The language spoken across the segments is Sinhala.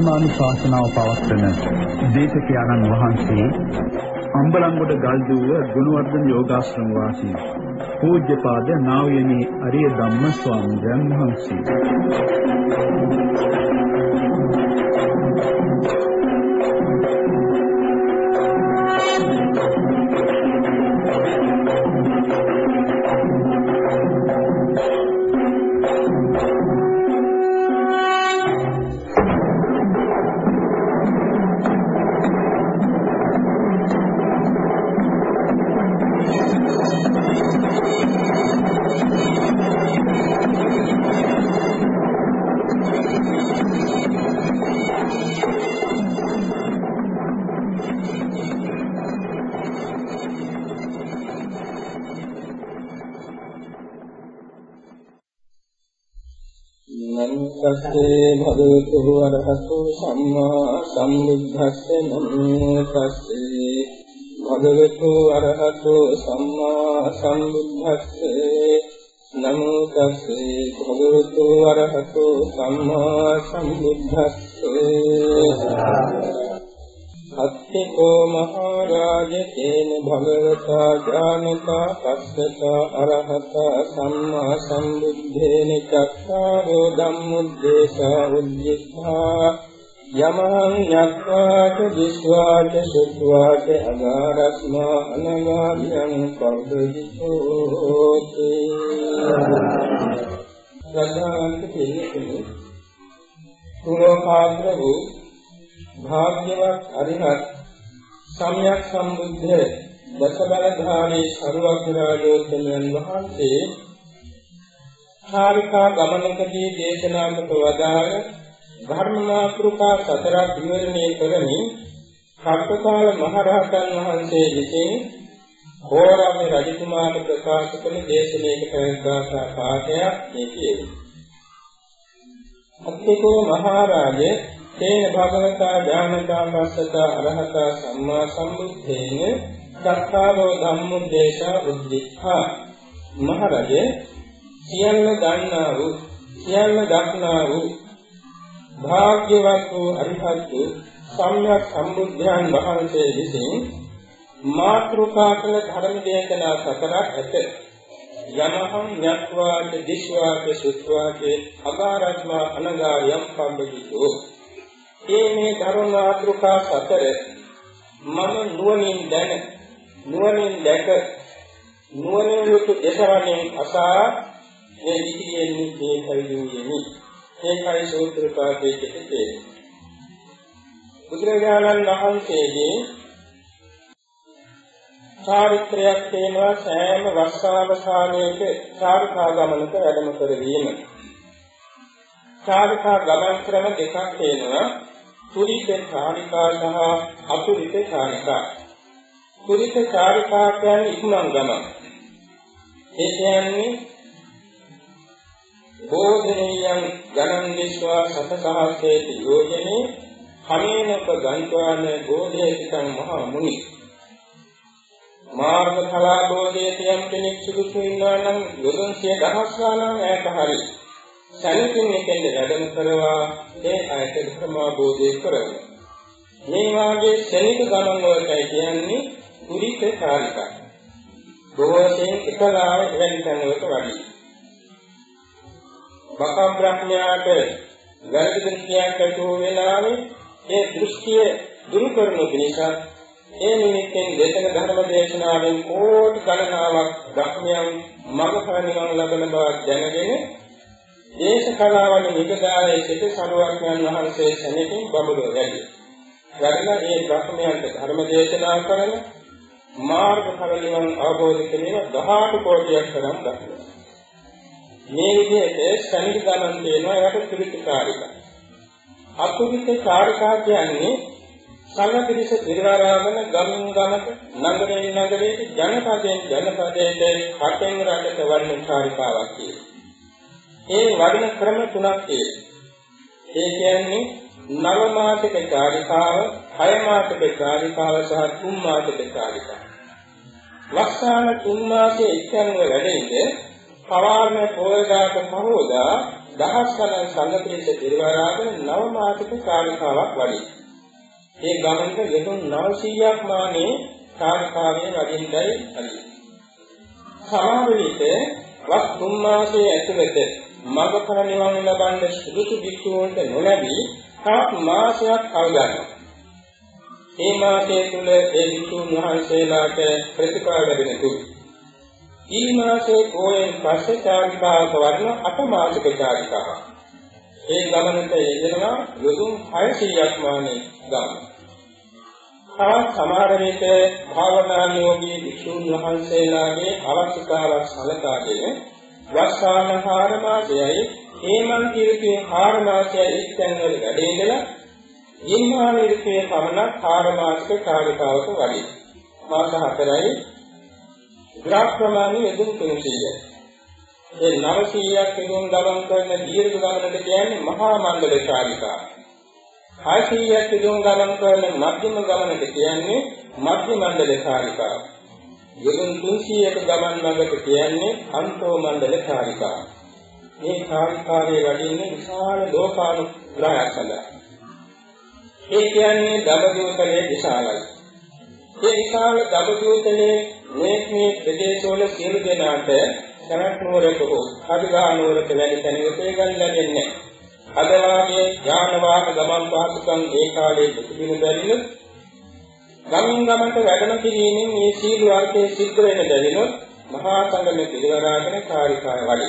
ධර්මානුශාසනාව පවත්වන දේශකයන්න් වහන්සේ අම්බලන්ගොඩ ගල්දුව ගුණවර්ධන යෝගාශ්‍රම වාසී පූජ්‍යපාද නා වූ යනි අරිය ධම්ම ස්වාමීන් වහන්සේ. සම්මා සම්බුද්දස්ස නමෝ තස්සේ භගවතු වරහතු සම්මා සම්බුද්දස්සේ නමෝ තස්සේ භගවතු වරහතු සම්මා සම්බුද්දස්සේ අත්තිකෝ මහරජ තේන භගවතා ඥානතා පස්සතා අරහතා සම්මා සම්බුද්ධේන චක්ඛාරෝ ධම්මුද්දේශා උද්දිස්සා යමහං යක්ඛාච විස්වාච සුත්වාච අගාරස්මා අනගාමියං පබ්බජිතෝති. සදාන්ත කෙනෙකුනි තුලෝකාග්‍ර වූ භාග්‍යවත් අරිහත් සම්්‍යක් සම්බුද්ධ දසබලධාරී සරුවක්‍රාජෝත්තමයන් වහන්සේ කාරිකා ගමනකදී දේශනා කොට වදාළ ධර්මමාතෘකා සතරක් විවරණය කරමින් කප්පකාල මහරහතන් වහන්සේ විසින් හෝරාමේ රජතුමාට ප්‍රකාශ කළ දේශනාවක පැවැත්වා පාඨයක් මේ කියනවා. අත්තිකෝ මහරජා තේන භගවතා ඥානතා පස්සතා අරහතා සම්මා සම්බුद्धේන දක්ඛාරෝ ධම්මුද්දේශා උද්දික්ඛා මහරජ සියල්ල දන්නා වූ සියල්ල දක්නා වූ භාග්‍යවත් වූ අරිහත් සම්්‍යක් සම්බුද්ධයන් වහන්සේ විසින් මාත්‍රුකා කළ ධර්ම දේශනා සතරක් ඇත. යමහං යත්වාච දිස්වාච සුත්වාච අගාරත්මා අනගා යම් පබ්බජිතෝ. ඒ මේ ධර්ම මාත්‍රිකා සතර මම නුවණින් දැන නුවණින් දැක නුවණින් යුතු දසවණෙන් අසා මේ විදියෙන් මේ කයියුයේනි ඒකයි සූත්‍ර පාඨයේ කෙටේ බුදුරජාණන් වහන්සේගේ චාරිත්‍රයක් තේනවා සෑම වස්සාවසානයක චාරිකා ගමනක වැඩම කරවීම. චාරිකා ගමන් ක්‍රම දෙකක් තේනවා තුරිත චාරිකා සහ අතුරිත චාරිකා. තුරිත චාරිකා කියන්නේ ඉක්මන් ගමන. ඒ කියන්නේ බෝධනීයං ගණන් විශ්වා සතසහසේති යෝජනේ කමේනක ගන්්වාන බෝධේතිකං මහා මුනි. මාර්ග කලා බෝධයේ තියම් කෙනෙක් සුදුසු ඉන්නවා නම් යොදුන් සිය දහස් ගණන් ඈත හරියි. සැලකින් එකෙන්ද වැඩම කරවා ඒ අයට ප්‍රමාබෝධය කරනවා. මේ වාගේ ශනික ගමන් වලටයි කියන්නේ පුරිත කාලිකා. බොහෝසෙන් එකලාව එවැනි තැන්වලට වඩි. බකම් බ්‍රහ්මයාට වැරදි දෘෂ්ටියක් ඇති වූ වෙලාවේ ඒ දෘෂ්ටිය දුරු කරනු පිණිස ඒ නිමිත්තෙන් දේශන ධර්ම දේශනාවෙන් කෝටි ගණනාවක් බ්‍රහ්මයන් මඟ පරිණාම ලබන බව දැනගෙන දේශ කලාවල නිගදායේ සිට සරුවඥන් වහන්සේ සෙනෙහින් බබළුව වැඩි. වැඩලා ඒ බ්‍රහ්මයන්ට ධර්ම දේශනා කරන මාර්ගඵල නිවන් අවබෝධ කිරීම 18 කෝටියක් තරම් දක්වනවා. මේ විදිහට සමිත ගමන් දෙනවා ඒකට ත්‍රිත්‍රිකාරික. අකුවිත කාරිකා කියන්නේ සංගතිරිස පිරිවරාගෙන ගමින් ගමක නගරයෙන් නගරයට ජනපදයෙන් ජනපදයට රටෙන් රටට වඩන කාරිකාවක් කියනවා. ඒ වඩන ක්‍රම තුනක් තියෙනවා. ඒ කියන්නේ නව මාසික කාරිකාව, හය මාසික කාරිකාව සහ තුන් මාසික කාරිකාව. ලක්ෂාන තුන් මාසයේ එක්කන්ව වැඩෙන්නේ පවාරණ පොයදාක පහෝදා දහස් ගණන් සංගතිරිස පිරිවරාගෙන නව මාසික කාරිකාවක් වඩේ. ඒ ගමනට යතුන් 900ක් මානේ කාර්කාවේ වදින්නයි හරි. සමහර විට වස් තුන් මාසයේ ඇතුළත මඟඵල නිවන් ලබන්න සුදුසු භික්ෂුවන්ට නොලැබී තාක් මාසයක් කල්ගන්නවා. මේ මාසයේ තුල ඒ භික්ෂුන් වහන්සේලාට ප්‍රතිඵල ලැබෙන තුරු. ඊ මාසේ පෝයෙන් පස්සේ චාරිකාවක වඩන අටමාසික චාරිකාවක්. ඒ ගමනට යෙදෙනවා යොදුන් 600ක් මානේ ගමන. තවත් සමහර විට භාවනානුයෝගී භික්ෂුන් වහන්සේලාගේ අවශ්‍යතාවක් සලකාගෙන වස්සාන හාරමාසයයි හේමන් කිරිතේ හාරමාසයයි එක්තැන්වල වැඩේදලා ඉන්හාන ඉරිතේ පමණක් හාරමාසික චාරිකාවක වඩේ. මාස 4යි ග්‍රාහක ප්‍රමාණය යෙදුම් කෙරෙන්නේ. ඒ 900ක් යෙදුම් ගමන් කරන දීර්ඝ ගමනට කියන්නේ මහා මංගල චාරිකා. 600ක් යෙදුම් ගමන් කරන මධ්‍යම ගමනට කියන්නේ මධ්‍ය මණ්ඩල චාරිකා. යෙදුම් 300ක ගමන් ළඟට කියන්නේ අන්තෝ මණ්ඩල චාරිකා. මේ චාරිකාවේ වැඩින්නේ විශාල ලෝකානුග්‍රහයක් සඳහා. ඒ කියන්නේ ධර්ම දේශනාවේ විශාලයි. ඒ විශාල දඹදිවතලේ මේ මේ ප්‍රදේශවල සියලු දෙනාට සරත් නුවරක හෝ කඩගා නුවරක වැඩි තැනකට ගන්න ලැබෙන්නේ නැහැ. අද වාගේ ඥාන වාහන ගමන් පහසුකම් ඒ කාලේ ප්‍රතිබිම්බ බැරිනොත් ගමින් ගමන්ට වැඩම කිරීමෙන් මේ සීල වර්ගයේ සිද්ධ වෙන බැවිනොත් මහා සංගම පිළිවරාගෙන කාර්යකාය වඩි.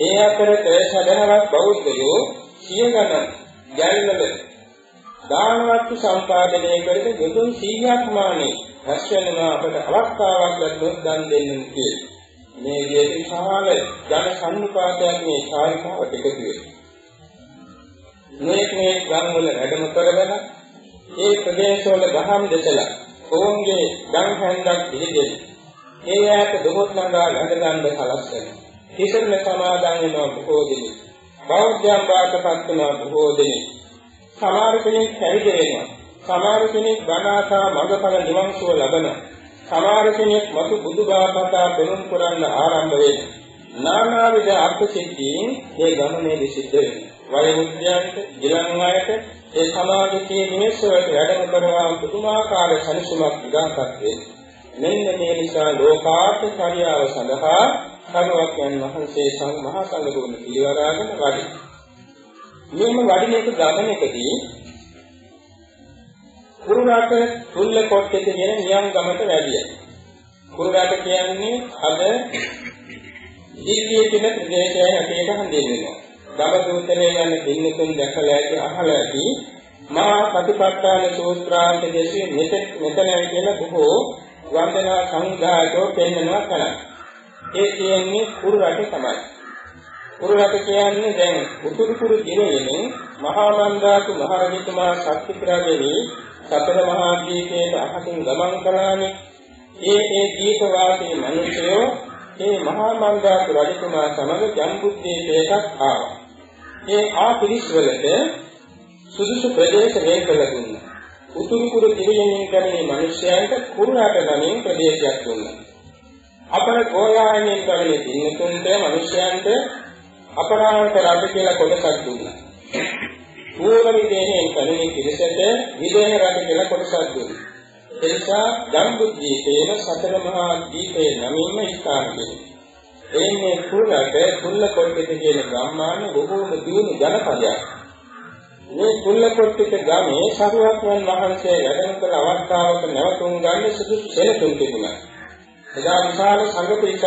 ඒ අතරත සදහවත් බෞද්ධයෝ සිය ගණන් ගැල්වල දානවත් සම්පාදනය කරගෙන යොදුන් 100ක් මානේ රැස් වෙනවා අපට අවස්ථාවක් ලැබුණොත් දන් දෙන්න කියලා. මේ විදිහට විශාල ජන සම්නිපාතයක් මේ කාර්යකාවට එකතු වෙනවා. මේ මේ ගම් වල වැඩම කරගෙන ඒ ප්‍රදේශවල ගහම් දෙසලා ඔවුන්ගේ ගම් හැන්දක් පිළිදෙන. ඒ ඈත දොහොත් නගා ළඟ ගන්න සලස්වන. කිසරණ සමාදන් වෙනවා බොහෝ දෙනෙක්. බෞද්ධයන් බාටපත් වෙනවා බොහෝ දෙනෙක්. සමහර කෙනෙක් පැවිදි වෙනවා. සමහර කෙනෙක් බණාසා මඟඵල නිවන් සුව ලබනවා. සමහර කෙනෙක් මතු බුදුබාපතා පෙනුම් කරන්න ආරම්භ වෙනවා. නානා විද අර්ථ සිද්ධීන් මේ ගමනේ සිද්ධ වෙනවා. වයෝවෘද්ධයන්ට, ගිලන් අයට ඒ සමාජයේ මිනිස්සුන්ට වැඩම කරවා පුදුමාකාර සනිසුමක් උදාකත් වේ. මෙන්න මේ නිසා ලෝකාර්ථ කාර්යාව සඳහා සරුවක්යන් වහන්සේ සංඝ මහා සංඝ පිළිවරාගෙන වඩි. මෙම වඩින එක ගමනකදී කුරුරාට තුල්ල කොට්ටේ කියන නියම් ගමට වැඩිය. කුරුරාට කියන්නේ අද දිල්ලියේ තියෙන ප්‍රදේශය හැටියට හඳුන්වනවා. දවසෝත්තරේ යන පින්නතුන් දැකලා ඇති අහලා ඇති මහා ප්‍රතිපත්තාන සූත්‍රාන්ත දෙසිය මෙතන මෙතන කියන බොහෝ වන්දනා සංඝාතෝ පෙන්වනවා කරා. ඒ කියන්නේ කුරු රට තමයි. කුරු රට කියන්නේ දැන් උතුරු කුරු දිනෙන්නේ මහා මන්දාතු මහරජතුමා ශක්ති ප්‍රාදෙවි සතර මහා දීපේට අහසින් ගමන් කළානේ. ඒ ඒ දීප වාසී මිනිසයෝ මේ මහා මන්දාතු රජතුමා සමග ජම්බුද්දීපයකට ආවා. ඒ ආපිරිස් වලට සුදුසු ප්‍රදේශ වෙන් කළ දුන්නා. උතුරු කුරු දිවියමින් කරන්නේ මිනිසයන්ට කුරුණාට නමින් ප්‍රදේශයක් දුන්නා. අපර ගෝයායමින් කරන්නේ දිනතුන්ට මිනිසයන්ට අපරාන්ත රජ කියලා කොටසක් දුන්නා. පූර්ව විදේහයෙන් කරන්නේ පිරිසට විදේහ රජ කියලා කොටසක් දුන්නා. එනිසා ජම්බුද්දීපේන සතර මහා දීපේ නමින්ම ස්ථාන දෙනවා. එන්නේ කුලට කුල්ලකොට්ටිත කියන ගම්මාන බොහෝම දියුණු ජනපදයක්. මේ කුල්ලකොට්ටිත ගමේ සරුවක්වන් වහන්සේ වැඩම කළ අවස්ථාවක නැවතුම් ගන්න සුදුසු සෙනසුන් තිබුණා. එදා විශාල සංඝ පිරිසක්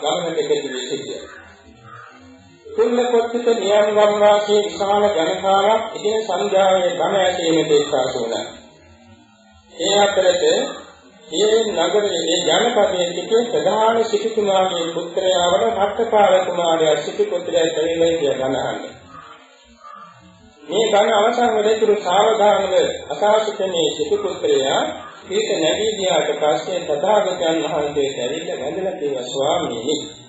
ගමනට එකතු වී සිටියා. කුල්ලකොට්ටිත නියම් ගම් වාසී විශාල ජනතාවක් ඉදින සංඝයාවේ බණ ඇසීමට එක්කාසු වුණා. ඒ අතරේ මේ නගරයේ මේ ජනපදයේ සිට ප්‍රධාන සිටුතුමාගේ පුත්‍රයා වන රත්පාල කුමාරයා සිටු පුත්‍රයා දෙවිලේ ගණහන්නේ. මේ ගණ අවසන් වෙලතුරු සාවධානව අසාසිතමේ සිටු පුත්‍රයා ඊට නැගී ගියාට පස්සේ තථාගතයන් වහන්සේ ඇවිල්ලා වැඳලා කිව්වා ස්වාමීනි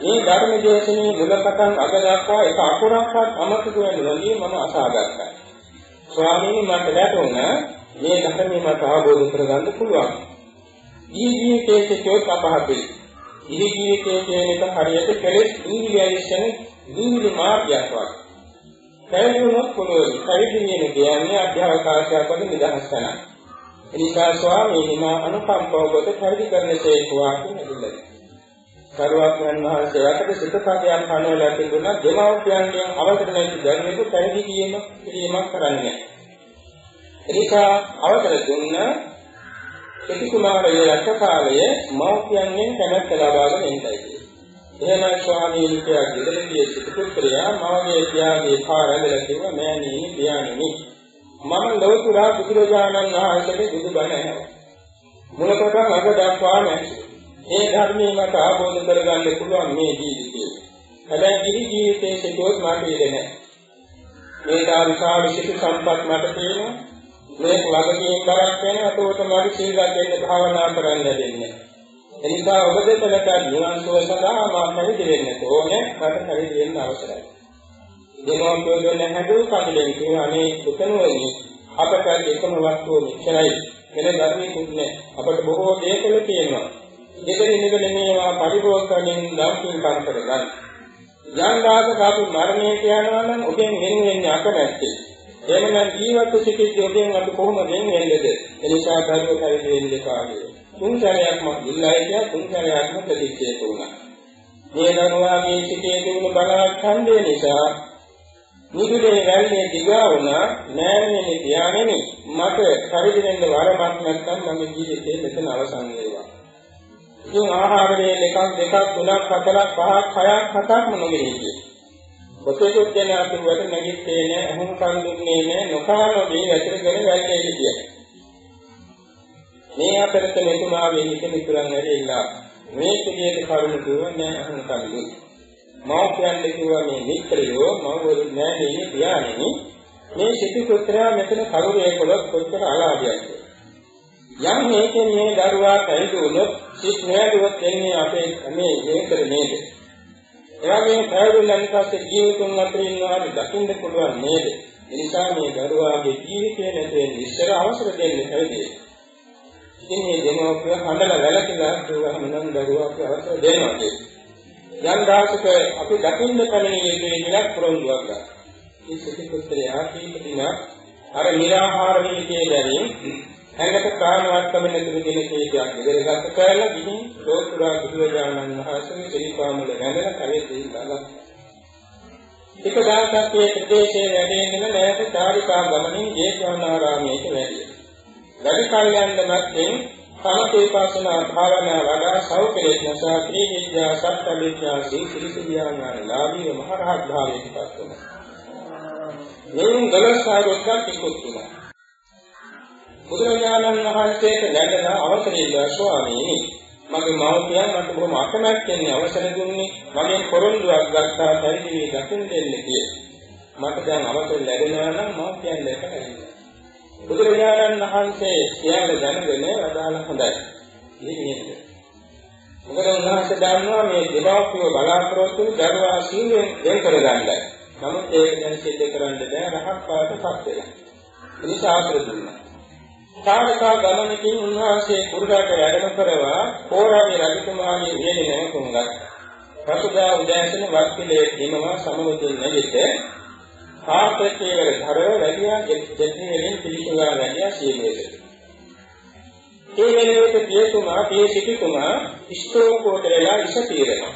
මේ ධර්ම දේශනේ මුලපටන් අග දක්වා එක අකුරක්වත් අමතක වෙන්නේ නැති මම අසාගත්තා. ස්වාමීනි මට වැටුණා මේ ධර්මය මට අවබෝධ කරගන්න පුළුවන්. ඊ ජීවිතයේ සිටොත් අපහසුයි. ඊ ජීවිතයේ කියන එක හරියට කෙලෙස් ඉංග්‍රීසියෙන් දීවිලි මාර්ගයක් වගේ. පැවිදිුණොත් පුළුවන්. පැවිදි වෙන කියන්නේ අධ්‍යාවකාශයක් වගේ නිදහස් කරනවා. එනිසා ස්වාමීනි මා අනුකම්පාව කොට පැවිදි කරන තේකුවා කියලා සරුවක්යන් වහන්සේ යකට සිතපදයක් පනවලා තිබුණා දෙමව්පියන්ගෙන් අවසර නැති ධර්මයක පැවිදි කිරීම කිරීමක් කරන්නේ නැහැ. එනිසා අවසර දුන්න කෙටි කුමාරයේ රට කාලයේ මව්පියන්ගෙන් කැමැත්ත ලබාගෙන ඉඳයි. එහෙමයි ස්වාමීන් වහන්සේ ගෙදරදී සිටු පුත්‍රයා මවගේ පියාගේ පාරැඳලා කිව්වා මෑණියනි පියාණෙනි මම ලෞතුරා බුදුරජාණන් වහන්සේගේ බුදුබණ ඇහුවා. මුලපටන් අග දක්වා නැහැ. මේ ධර්මයේ මට ආબોධ කරගන්න පුළුවන් මේ ජීවිතේ. හැබැයි කිසි ජීවිතයේ සිටුවොත් මට ඉන්නේ නැහැ. මේ තාවිශාල සිටු සම්පත් මට තියෙනවා. මේක වගකීම් බරක් වෙනවා. ඒකට මට සීලයක් දෙන්න භාවනා කරන්න දෙන්නේ. එනිසා ඔබ දෙතලට නිවන් සුව සඳහා මම පැවිදි වෙන්න ඕනේ. මට පැවිදි වෙන්න අවශ්‍යයි. දෙනෝන් දෙන්න හැදුව කඩලෙන් කියනනේ උතනෝනි අපට එකම වස්තුව මෙච්චරයි. වෙන ධර්මයකුත් නැහැ. අපට බොහෝ දේකල තියෙනවා. දෙකෙන් නිවෙන මේවා පරිභෝග කරමින් දවසින් පන් කරගන්න. යන්දාක අපි මරණයට යනවා නම් ඔබෙන් වෙන වෙන්නේ අකමැත්තේ. එහෙමනම් ජීවත් සිටිද්දී ඔබෙන් අපි කොහොම වෙන වෙන්නේද? එනිසා ධර්ම පරිදි වෙන්නේ කාගේ. තුන් සැරයක්ම ඉල්ලයි කිය තුන් සැරයක්ම ප්‍රතික්ෂේප වුණා. මේ දරුවාගේ සිටේ තිබුණු බලාක් ඡන්දය නිසා නිදුලේ වැල්ලේ දිගා වුණා නෑනේ ධානයෙනි මට පරිදි වෙන්න වරමක් නැත්නම් මගේ ජීවිතේ මෙතන අවසන් වෙනවා. ඉතින් ආහාර වේල එකක් දෙකක් තුනක් හතරක් පහක් හයක් හතක්ම නොගෙනී කියේ. ඔතේකුත් දෙන අතුරුවට නැගිට්ටේ නෑ අහුම් කන් දුන්නේ නෑ නොකානෝදී වැතිරගෙන වැල්ලේ හිටියා. මේ අතරත මෙතුමාගේ හිත මිතුරන් ඇරෙilla මේ පිළියෙත කරුණු දුව නෑ අහුම් කන් දුන්නේ. මෞඛ්‍යයන් කිව්වා මේ මිත්‍රයෝ මවවරු නෑ නේ පියාණෙනි මේ සිටු පුත්‍රයා මෙතන කරුණේ කොලොත් කොච්චර අලාභයක්ද යම් හේතුන් මේ දරුවා පැවිදි වුණොත් සිත් නෑදුවත් එන්නේ අපේ මේ හේතර නේද? එවැගේ පැවිදිලන් පස්සේ ජීවිතුන් අතර ඉන්නවා දකින්න පුළුවන් නේද? ඒ නිසා මේ දරුවාගේ ජීවිතය නැතෙන් ඉස්සර අවසර දෙන්න පැවිදි. ඉතින් මේ දෙමෝපිය හඬලා වැළකීලා කියවහම නම් දරුවාට අවසර දෙනවා කියන්නේ. යම් දවසක අපි දකින්න පැමිණිය යුතුයි කියලා පොරොන්දුවක් ගන්නවා. මේ සිටි පුත්‍රයා කීප දිනක් අර निराහාර වීතියේ දැරින් ඇඟට ප්‍රාණවත්කම නැතුව දෙන කීපයක් ඉදිරියට කරලා ගිහින් ලෝතුරා බුදුරජාණන් වහන්සේගේ සිරිපාමුල වැඳලා කලේ දීලා එක දවසක් මේ ප්‍රදේශයේ වැඩෙන්න නැවත චාරිකා ගමනින් ජේතවනාරාමයට වැඩිය. වැඩි කල්යන්ද මැත්තේ සමථේපාසනා භාවනා වඩා සෞඛ්‍යයේ නැසා ත්‍රිවිද්‍යා සත්‍යවිද්‍යා සීල විද්‍යාඥාන ලාභී මහරහත් භාවයට පත් වුණා. මේ දලස් ආරෝග්‍යයක් ඉක්ුත් වුණා. බුදුරජාණන් වහන්සේට දැකලා අවසර ඉල්ලුවා ස්වාමීනි මගේ මව්පියන් මට බොහොම අකමැත්තෙන් අවසර දුන්නේ මගෙන් පොරොන්දුවක් ගත්තා පරිදි දකින් දෙන්න කියලා. මට දැන් අවසර ලැබෙනවා නම් මව්පියන් දැකලා ඉන්න. බුදුරජාණන් වහන්සේ සියල්ල දැනගෙන අදාළ හොඳයි. ඉතින් මේක. මොකද උන්වහන්සේ දන්නවා මේ දෙමාපියෝ බලාපොරොත්තු වෙන දරුවා සීලෙන් දෙන් කරගන්නයි. නමුත් ඒක දැන් සිද්ධ කරන්න බෑ රහක් පාටපත් වෙලා. එනිසා ආශ්‍රය දුන්නා. සාරකා ගමනකින් උන්වහන්සේ කුරුඩාට වැඩම කරවා කෝරාගේ රජතුමාගේ වියලි නැවතුම් ගත්තා. පසුදා උදෑසන වක්තිලේ හිමවා සමවතුන් නැගිට ආප්‍රේතේවර ධරව වැඩියා දෙත්නි වලින් පිළිසුවා වැඩියා සීලෙට. ඒ වෙනුවට පියතුමා පිය සිටුතුමා ඉෂ්ඨෝපෝතරලා ඉස తీරනවා.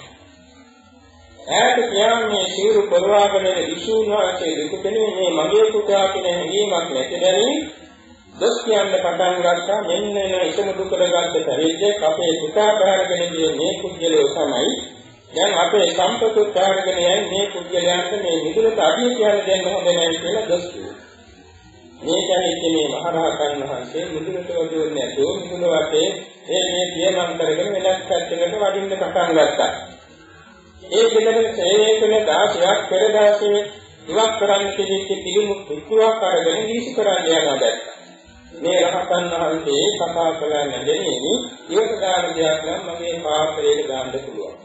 ඈත කියන්නේ සිවුරු පොරවාගෙන විසුණු වාසේ දුකෙනේ මේ මගේ පුතා කියන හැඟීමක් නැති බැරි දොස් කියන්න පටන් ගත්තා මෙන්න එන එකම දුකට ගත්ත පරිද්දේ අපේ පුතා බහරගෙන ගිය මේ කුජලයේ තමයි දැන් අපේ සම්පතු බහරගෙන යන්නේ මේ කුජලයන්ට මේ මිදුලට අඩිය කියලා දෙන්න හොඳ නැහැ කියලා දොස් කිව්වා. මේ කියන්නේ මේ මහරහතන් වහන්සේ මුදුනට වදින්නේ නැතුව මුදුන වටේ මේ මේ පියමන් කරගෙන වෙනස් පැත්තකට වඩින්න පටන් ගත්තා. ඒ පිළිබඳ සේවය කරන 16ක් පෙර දවසේ ඉවත් කරන්න කිසිත් පිළිමු පුතුවක් අරගෙන දීසි කරන්න යනවා දැක්කා. මේ රහතන් වහන්සේ කතා කළා නැදෙන්නේ ඉවත දාන දෙයක් නම් මගේ පාත්‍රයට දාන්න පුළුවන්.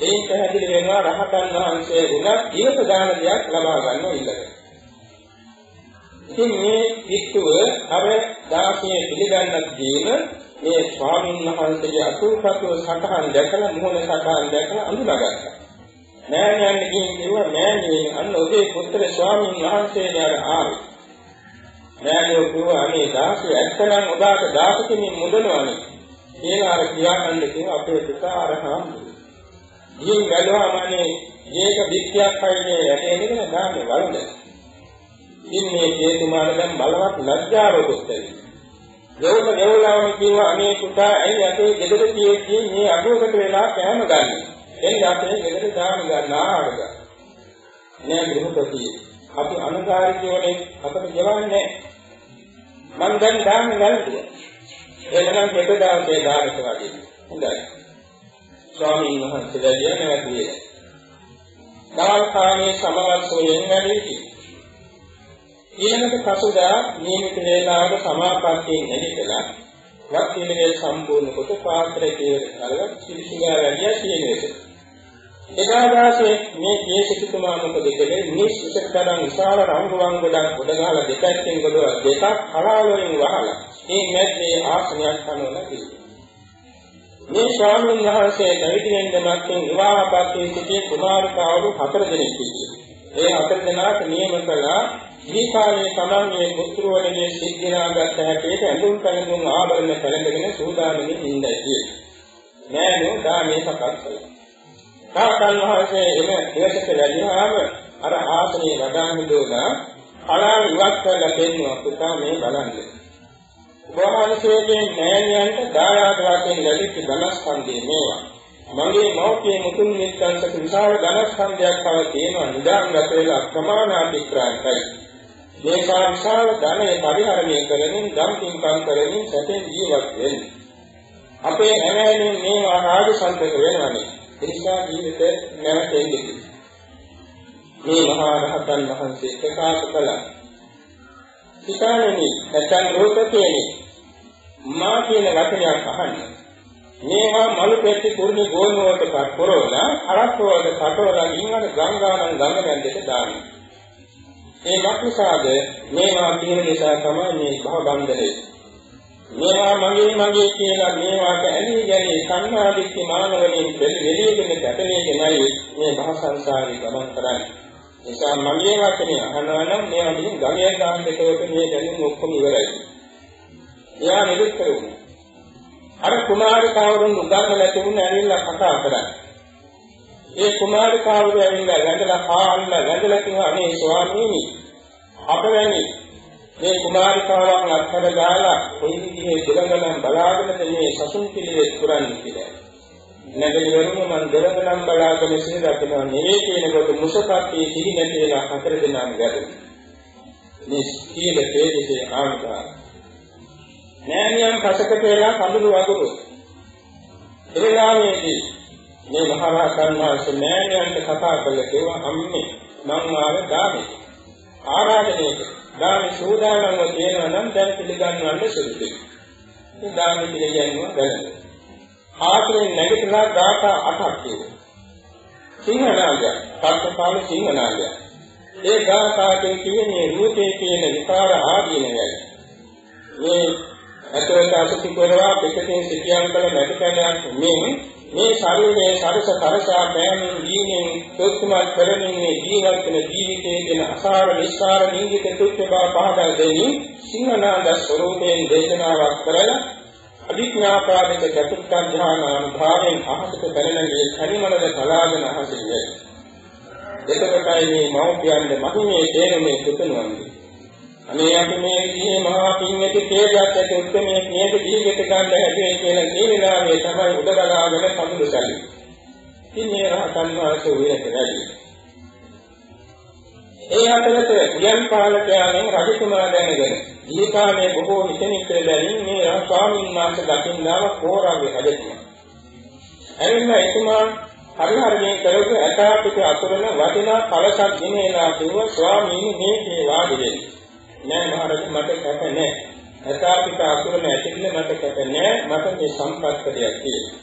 ඒ පැහැදිලි වෙනවා රහතන් වහන්සේ උනත් ඉවත දාන දෙයක් ලබා ගන්න ඉල්ලගෙන. ඉතින් මේ වික්තුව අර දාසිය පිළිගන්නත් දීම මේ ස්වාමීන් වහන්සේගේ අතුල්පතුව සටහන් දැකලා මොහොන සටහන් දැකලා අඳුනගත්තා. මෑණියන් ගිහින් කිව්වා මෑණියනි අන්න ඔබේ පුත්‍ර ස්වාමීන් වහන්සේනේ අර ආවේ. මෑණියෝ කිව්වා අනේ දාසිය ඇත්තනම් ඔබට දාස කෙනෙක් මුදනවනේ. කියලා අර කියාගන්න කිව්වා අපේ පුතා අර හාමුදුරුවෝ. ගිහින් බැලුවාම අනේ මේක විත්‍යක් හයිනේ ඇටේගෙන දාන්නේ වරද. ඉතින් මේ හේතුමාල දැන් බලවත් ලැජ්ජාවකුත් ඇති. දෙවක දෙවලාම කිව්වා අනේ පුතා ඇයි අපේ ගෙදර තියෙන්නේ මේ අඩුවකට වෙලා කෑම ගන්න. එන්න අපේ ගෙදර දාන ගන්න ආහාරද. නෑ ගෘහපති. අපි අනුකාරිකෝනේ අපට ගෙවන්නේ මං දැන් දාන ගන්නවා. එනනම් හෙට දවසේ දානක වගේ. හොඳයි. ස්වාමීන් වහන්සේලා කියන්නේ නැතුවේ. දාන කාමයේ සමවස්සෝයෙන් වැඩි සිටි. ඊළඟට පසුදා නියමිත වේලාවක සමාපත්තියෙන් නැගිටලා වත් පිළිවෙල සම්පූර්ණ කොට පාත්‍රය කියලා සිරිසිගා වැඩිය සියනෙස. එදා දාසේ මේ කේසිතුමා මොකද කළේ මිනිස් විසකතරන් විශාල රංගුවන් ගොඩක් ගොඩගාලා දෙකකින් ගොඩ දෙකක් කලාවලින් වහලා මේ මැද්දේ ආසනයක් හනවලා කිව්වා. මේ ස්වාමීන් වහන්සේ පැවිදි වෙන්න මැත්තේ විවාහපත්යේ සිටි කුමාරිකාවරු හතර දෙනෙක් සිටියා. ඒ හතර දෙනාට නියම කළා මේ කාලේ තමන්ගේ පුත්‍රවරගේ සිද්ධිනාගත් හැටියට ඇඳුම් පැළඳුම් ආභරණ පැළඳගෙන සූදානමින් ඉඳයි කියලා. නෑනෝ දානේ සකස් කළා. තාතන් වහන්සේ එම දේශක ලැබුණාම අර ආසනේ වඩා හිඳුණා කලාව ඉවත් කරලා දෙන්නවා පුතා මේ බලන්න. වහන්සේගේ මෑණියන්ට දායාද වශයෙන් ලැබිච්ච ධනස්කන්ධය මේවා. මගේ මෞඛ්‍ය මුතුන් මිත්‍රන්ට විශාල ධනස්කන්ධයක් තව තියෙනවා නිදාංගත වෙලා ප්‍රමාණාතික්‍රාන්තයි. මේ විශාල ධනය පරිහරණය කරමින් ගම් පින්කම් කරමින් සැපෙන් ජීවත් වෙන්න. අපේ හැමෝම මේවා රාජ සම්පත වෙනවනේ. ඒ නිසා ජීවිත නැවතෙන්නේ. මේ මහා රහතන් වහන්සේ ප්‍රකාශ කළා. සිතානනි නැත්නම් රූපකේනි මා කියන වචනයක් අහන්න. මේවා මලු පෙට්ටි කුරුණි ගෝනුවට පරවලා අරක්කවද කටවලා ඉන්නක ගංගානම් ගඟ මැද්දට දානවා. ඒ මක්නිසාද මේවා කියන නිසා තමයි මේ භවබන්ධනේ. මේවා මගේ මගේ කියලා මේවාට ඇලී ගැලී සංනාදික්ක මානවලින් දෙලියෙගෙන ගැටලෙගෙනයි මේ භව සංසාරේ ගමන් කරන්නේ. නිසා මගේ වචනේ අහනවා නම් මේවා මින් ගමේ ගාන දෙකවට මේ දැනුම් ඔක්කොම ඉවරයි. එයා නිරුත් කරුණා. අර කුමාරිකාවරුන් උගන්වලා තිබුණ ඇවිල්ලා කතා කරා. ඒ කුමාරිකාවරු ඇවිල්ලා වැඳලා පාන්න වැඳලා කිව්වා මේ ස්වාමීනි අපවැනි මේ කුමාරිකාවන් අත්හැර දාලා කොයි විදිහේ දෙලඟනම් බලාගෙනද මේ සසුන් පිළිවෙත් පුරන්නේ කියලා. නැගලිවරුම මන් දෙලඟනම් බලාගෙන සිට දකිනවා නෙවෙයි කියනකොට මුසපත්ටි සිහි නැති වෙලා හතර දෙනාම ගැටුණා. මේ සීල තේජසේ ආන්තා. නෑනියන් කසකට වෙලා කඳුළු වගුරු. එවෙලාවේදී මේ මහරහතන් වහන්සේ මෑණියන්ට කතා කළ කිව්වා අම්මේ මං ආවේ දාමේ ආරාධනයක දාමේ සූදානම්ව තියෙනවා නම් දැන් පිළිගන්නවන්න සුදුසුයි. ඉතින් දාමේ පිළිගන්නවා බලන්න. ආශ්‍රයෙන් නැගිටලා ගාථා අටක් තියෙනවා. සිංහනාගය, පස්කපාල සිංහනාගය. ඒ ගාථාකෙන් කියන්නේ රූපේ කියන විකාර ආදීනවයි. මේ අතට අසති කරවා පිටකෙන් සිටියම් කළ නැතිකලයන් මෙන් මේ ශරීරයේ සරස කරසා පෑමින් දීනෙන් සෝත්තුමත් කරමින් මේ ජීවත් වෙන ජීවිතයේ දෙන අසාර නිස්සාර නිංගිත තුච්ච බව පහදා දෙමින් සිංහනාද ස්වરૂපයෙන් දේශනාවක් කරලා අභිඥාපාදික චතුත්ථ ඥාන අනුභවයෙන් අහසට පැනනගේ කනිමලද කලාගෙන අහසින්නේ එතකොටයි මේ මෞපියන්ගේ මහිමේ තේරුමේ පුතණුවන්ගේ. අනේ අපි මේ විදිහේ මහා පින්වති තේජස් ඇති උත්මේ නේද දීගෙට ගන්න හැදුවේ කියලා මේ වෙලාවේ තමයි උඩගලාගෙන සමුදු සැලි. ඉතින් මේ රහතන් වහන්සේ උයනට වැඩි. ඒ අතරත උයන් පාලකයාගෙන් රජතුමා දැනගෙන ඊකාමයේ බොහෝ හිතෙනිට බැලින් මේ ස්වාමීන් වහන්සේ දකින්නාම කෝරාගේ රජතුමා. එනිසා එතුමා හරිහරිනේ කරපු ඇතාපිට අතුරන වටිනා කලසක් ගෙනේලා කිව්ව ස්වාමීන් මේකේ වාඩි වෙන්න. නෑ මහරජ මට කැප නෑ. ඇතාපිට අතුරන ඇතිකල මට කැප නෑ. මට මේ සම්පත්තියක් තියෙනවා.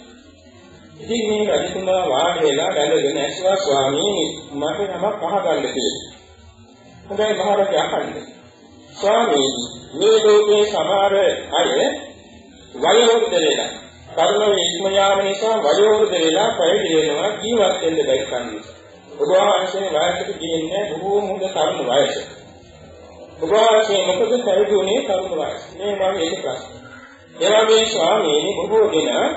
ඉතින් මේ රජතුමා වාඩි වෙලා බැලගෙන ඇස්වා ස්වාමීන් මට නමක් අහගන්න තියෙනවා. හොඳයි මහරජ අහන්න. ස්වාමීන් මේ ලෝකේ සමහර අය වයෝවෘද්ධ වෙලා කරුණ ඉක්ම යාම නිසා වයෝවෘද්ධ වෙලා පැවිදි වෙනවා ජීවත් වෙන්න බැරි කන්නේ. ඔබ වහන්සේ වයසට ගියන්නේ බොහෝ මුද තරුණ වයස. ඔබ වහන්සේ මොකද පැවිදි වුණේ තරුණ වයස. මේ මම ඒක ප්‍රශ්න. ඒ වගේ ස්වාමීන් බොහෝ දෙනා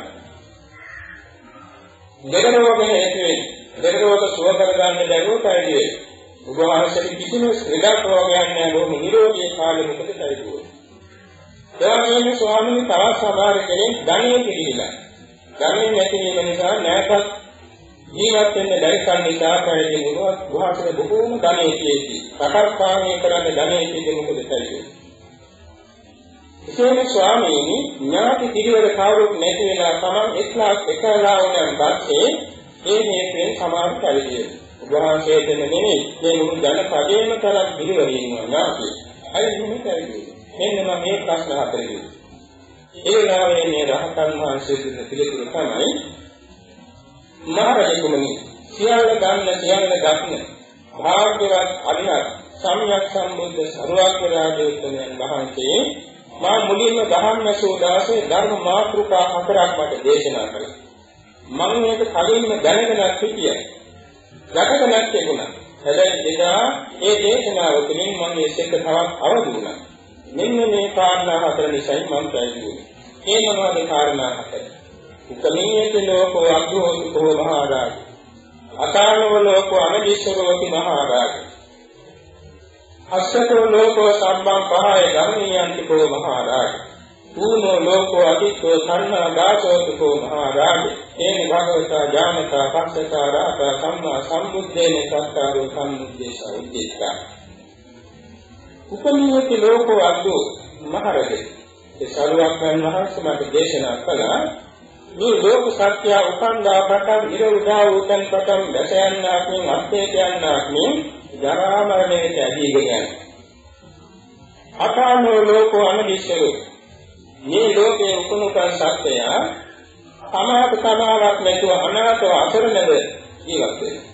දෙකරෝග හේතු වෙන්නේ. දෙකරෝග සුව කරගන්න බැරුව පැවිදි වෙනවා. ඔබ වහන්සේට කිසිම ශ්‍රේණියක් රෝගයක් නැහැ බොහොම නිරෝගී කාලෙ මොකද පැවිදි එවැගේම ස්වාමීන් තවත් සමහර කෙනෙක් ධනිය පිළිවිලා. ධනිය නැති වීම නිසා නැවතත් ජීවත් වෙන්න බැරි කන් නිසා පැවිදි වුණා. ගුහාසන බොහෝම ධනිය තියෙති. රටක් පාලනය කරන්න ධනිය තියෙන්නේ මොකද කියලා. එසේම ස්වාමීනි ඥාති පිළිවෙල කවුරුත් නැති වෙලා තමන් එක්ලාස් එකලා වුණාන් පස්සේ ඒ හේතුවෙන් සමාජ පැවිදි වෙනවා. වහන්සේට නෙමෙයි මේ මුළු ජන පදේම තරම් පිළිවෙල ඉන්නවා ඥාති. අය එහෙම පැවිදි මෙන්න මම මේ ප්‍රශ්න හතරේ. ඒ වෙලාවේ මේ රහතන් වහන්සේ දුන්න පිළිතුර තමයි මහරජතුමනි සියල්ල ගන්න සියල්ල ගන්න භාග්‍යවත් අරිහත් සම්්‍යක් සම්බුද්ධ සරුවක් රාජෝත්තමයන් වහන්සේ මා මුලින්ම දහම්මසෝ දාසේ ධර්ම මාතෘකා හතරක් මට දේශනා කළා. මම මේක කලින්ම දැනගෙන සිටියයි. දැකගෙනත් තිබුණා. හැබැයි එදා ඒ දේශනාව තුළින් මම මේක තවත් අවදි වුණා. මෙන්න මේ කාරණා හතර නිසායි මම පැවිදි වුනේ. ඒ මොනවද කාරණා හතර? උකමීයත ලෝකෝ අග්‍රෝහිතෝ මහරජා. අකාලව ලෝකෝ අනදිස්සරෝති මහරජා. අස්සතෝ ලෝකෝ සම්බම් පහය ධර්මීයන්තිකෝ මහරජා. ඌනෝ ලෝකෝ අදිත්තෝ සන්නා දාසෝතිකෝ මහරජා. ඒන භගවතා ඥානතා පස්සතා රාතා සම්මා සම්බුද්දේන සත්තාරෝ සම්මුද්දේශ උද්දේශා උපනීයති ලෝකෝ අද්දෝ මහරජේ ඒ සරුවක්යන් වහන්සේ මට දේශනා කළා මේ ලෝක සත්‍ය උපන්දා පටන් ඉර උදා උතන් පටන් දැස යන්නාක් මෙන් අත්ථේත යන්නාක් මෙන් ජරා මරණයට ඇදීගෙන යන. අකාමෝ ලෝකෝ අනදිස්සෝ මේ ලෝකයේ උපනුකන් සත්‍යය සමාත සමාවක් නැතුව අනාථව අසරණව ජීවත් වෙනවා.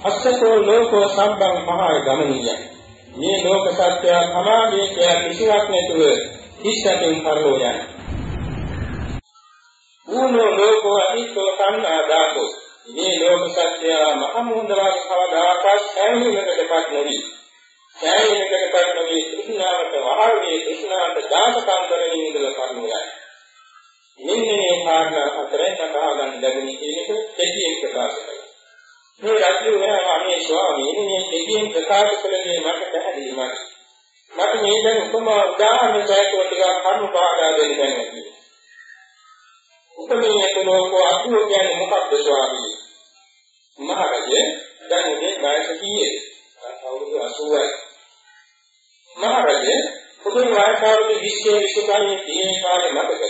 අස්සතෝ ලෝකෝ සම්බං මහා ගමනීයයි මේ ලෝක සත්‍ය සමාධිය කිය කිසිවක් නැතුව හිස්සකින් කරලෝ යන. ඌනෝ ලෝකෝ අහිතෝ සංනාදාතෝ මේ ලෝක සත්‍ය මහමුහුදවාගේ කවදාකවත් සෑහීමකටපත් නොවි. සෑහීමකටපත් නොවි කෘෂ්ණාවට වහල්වේ කෘෂ්ණාවට දාසකම් කරමින් ඉඳලා කරනවා. මෙන්න මේ කාරණා හතරෙන් කතා ගන්න ලැබුණේ කියන එක දෙවියෙක් ප්‍රකාශ කරනවා. මේ රජු වෙනවා මේ ස්වාමීන් මේ දෙවියන් ප්‍රකාශ කළේ මට පැහැදිලිමයි. මට මේ දැන් උපමා උදාහරණ සහිතව ටිකක් කරුණු පාදා දෙන්න බැහැ. උපමේය තුනකෝ අතුරු කියන්නේ මොකක්ද ස්වාමී? මහරජේ දැන් මේ වයස කීයේද? අවුරුදු 80යි. මහරජේ පොදුයි වයස අවුරුදු 20 25 තියෙන කාලේ මතකද?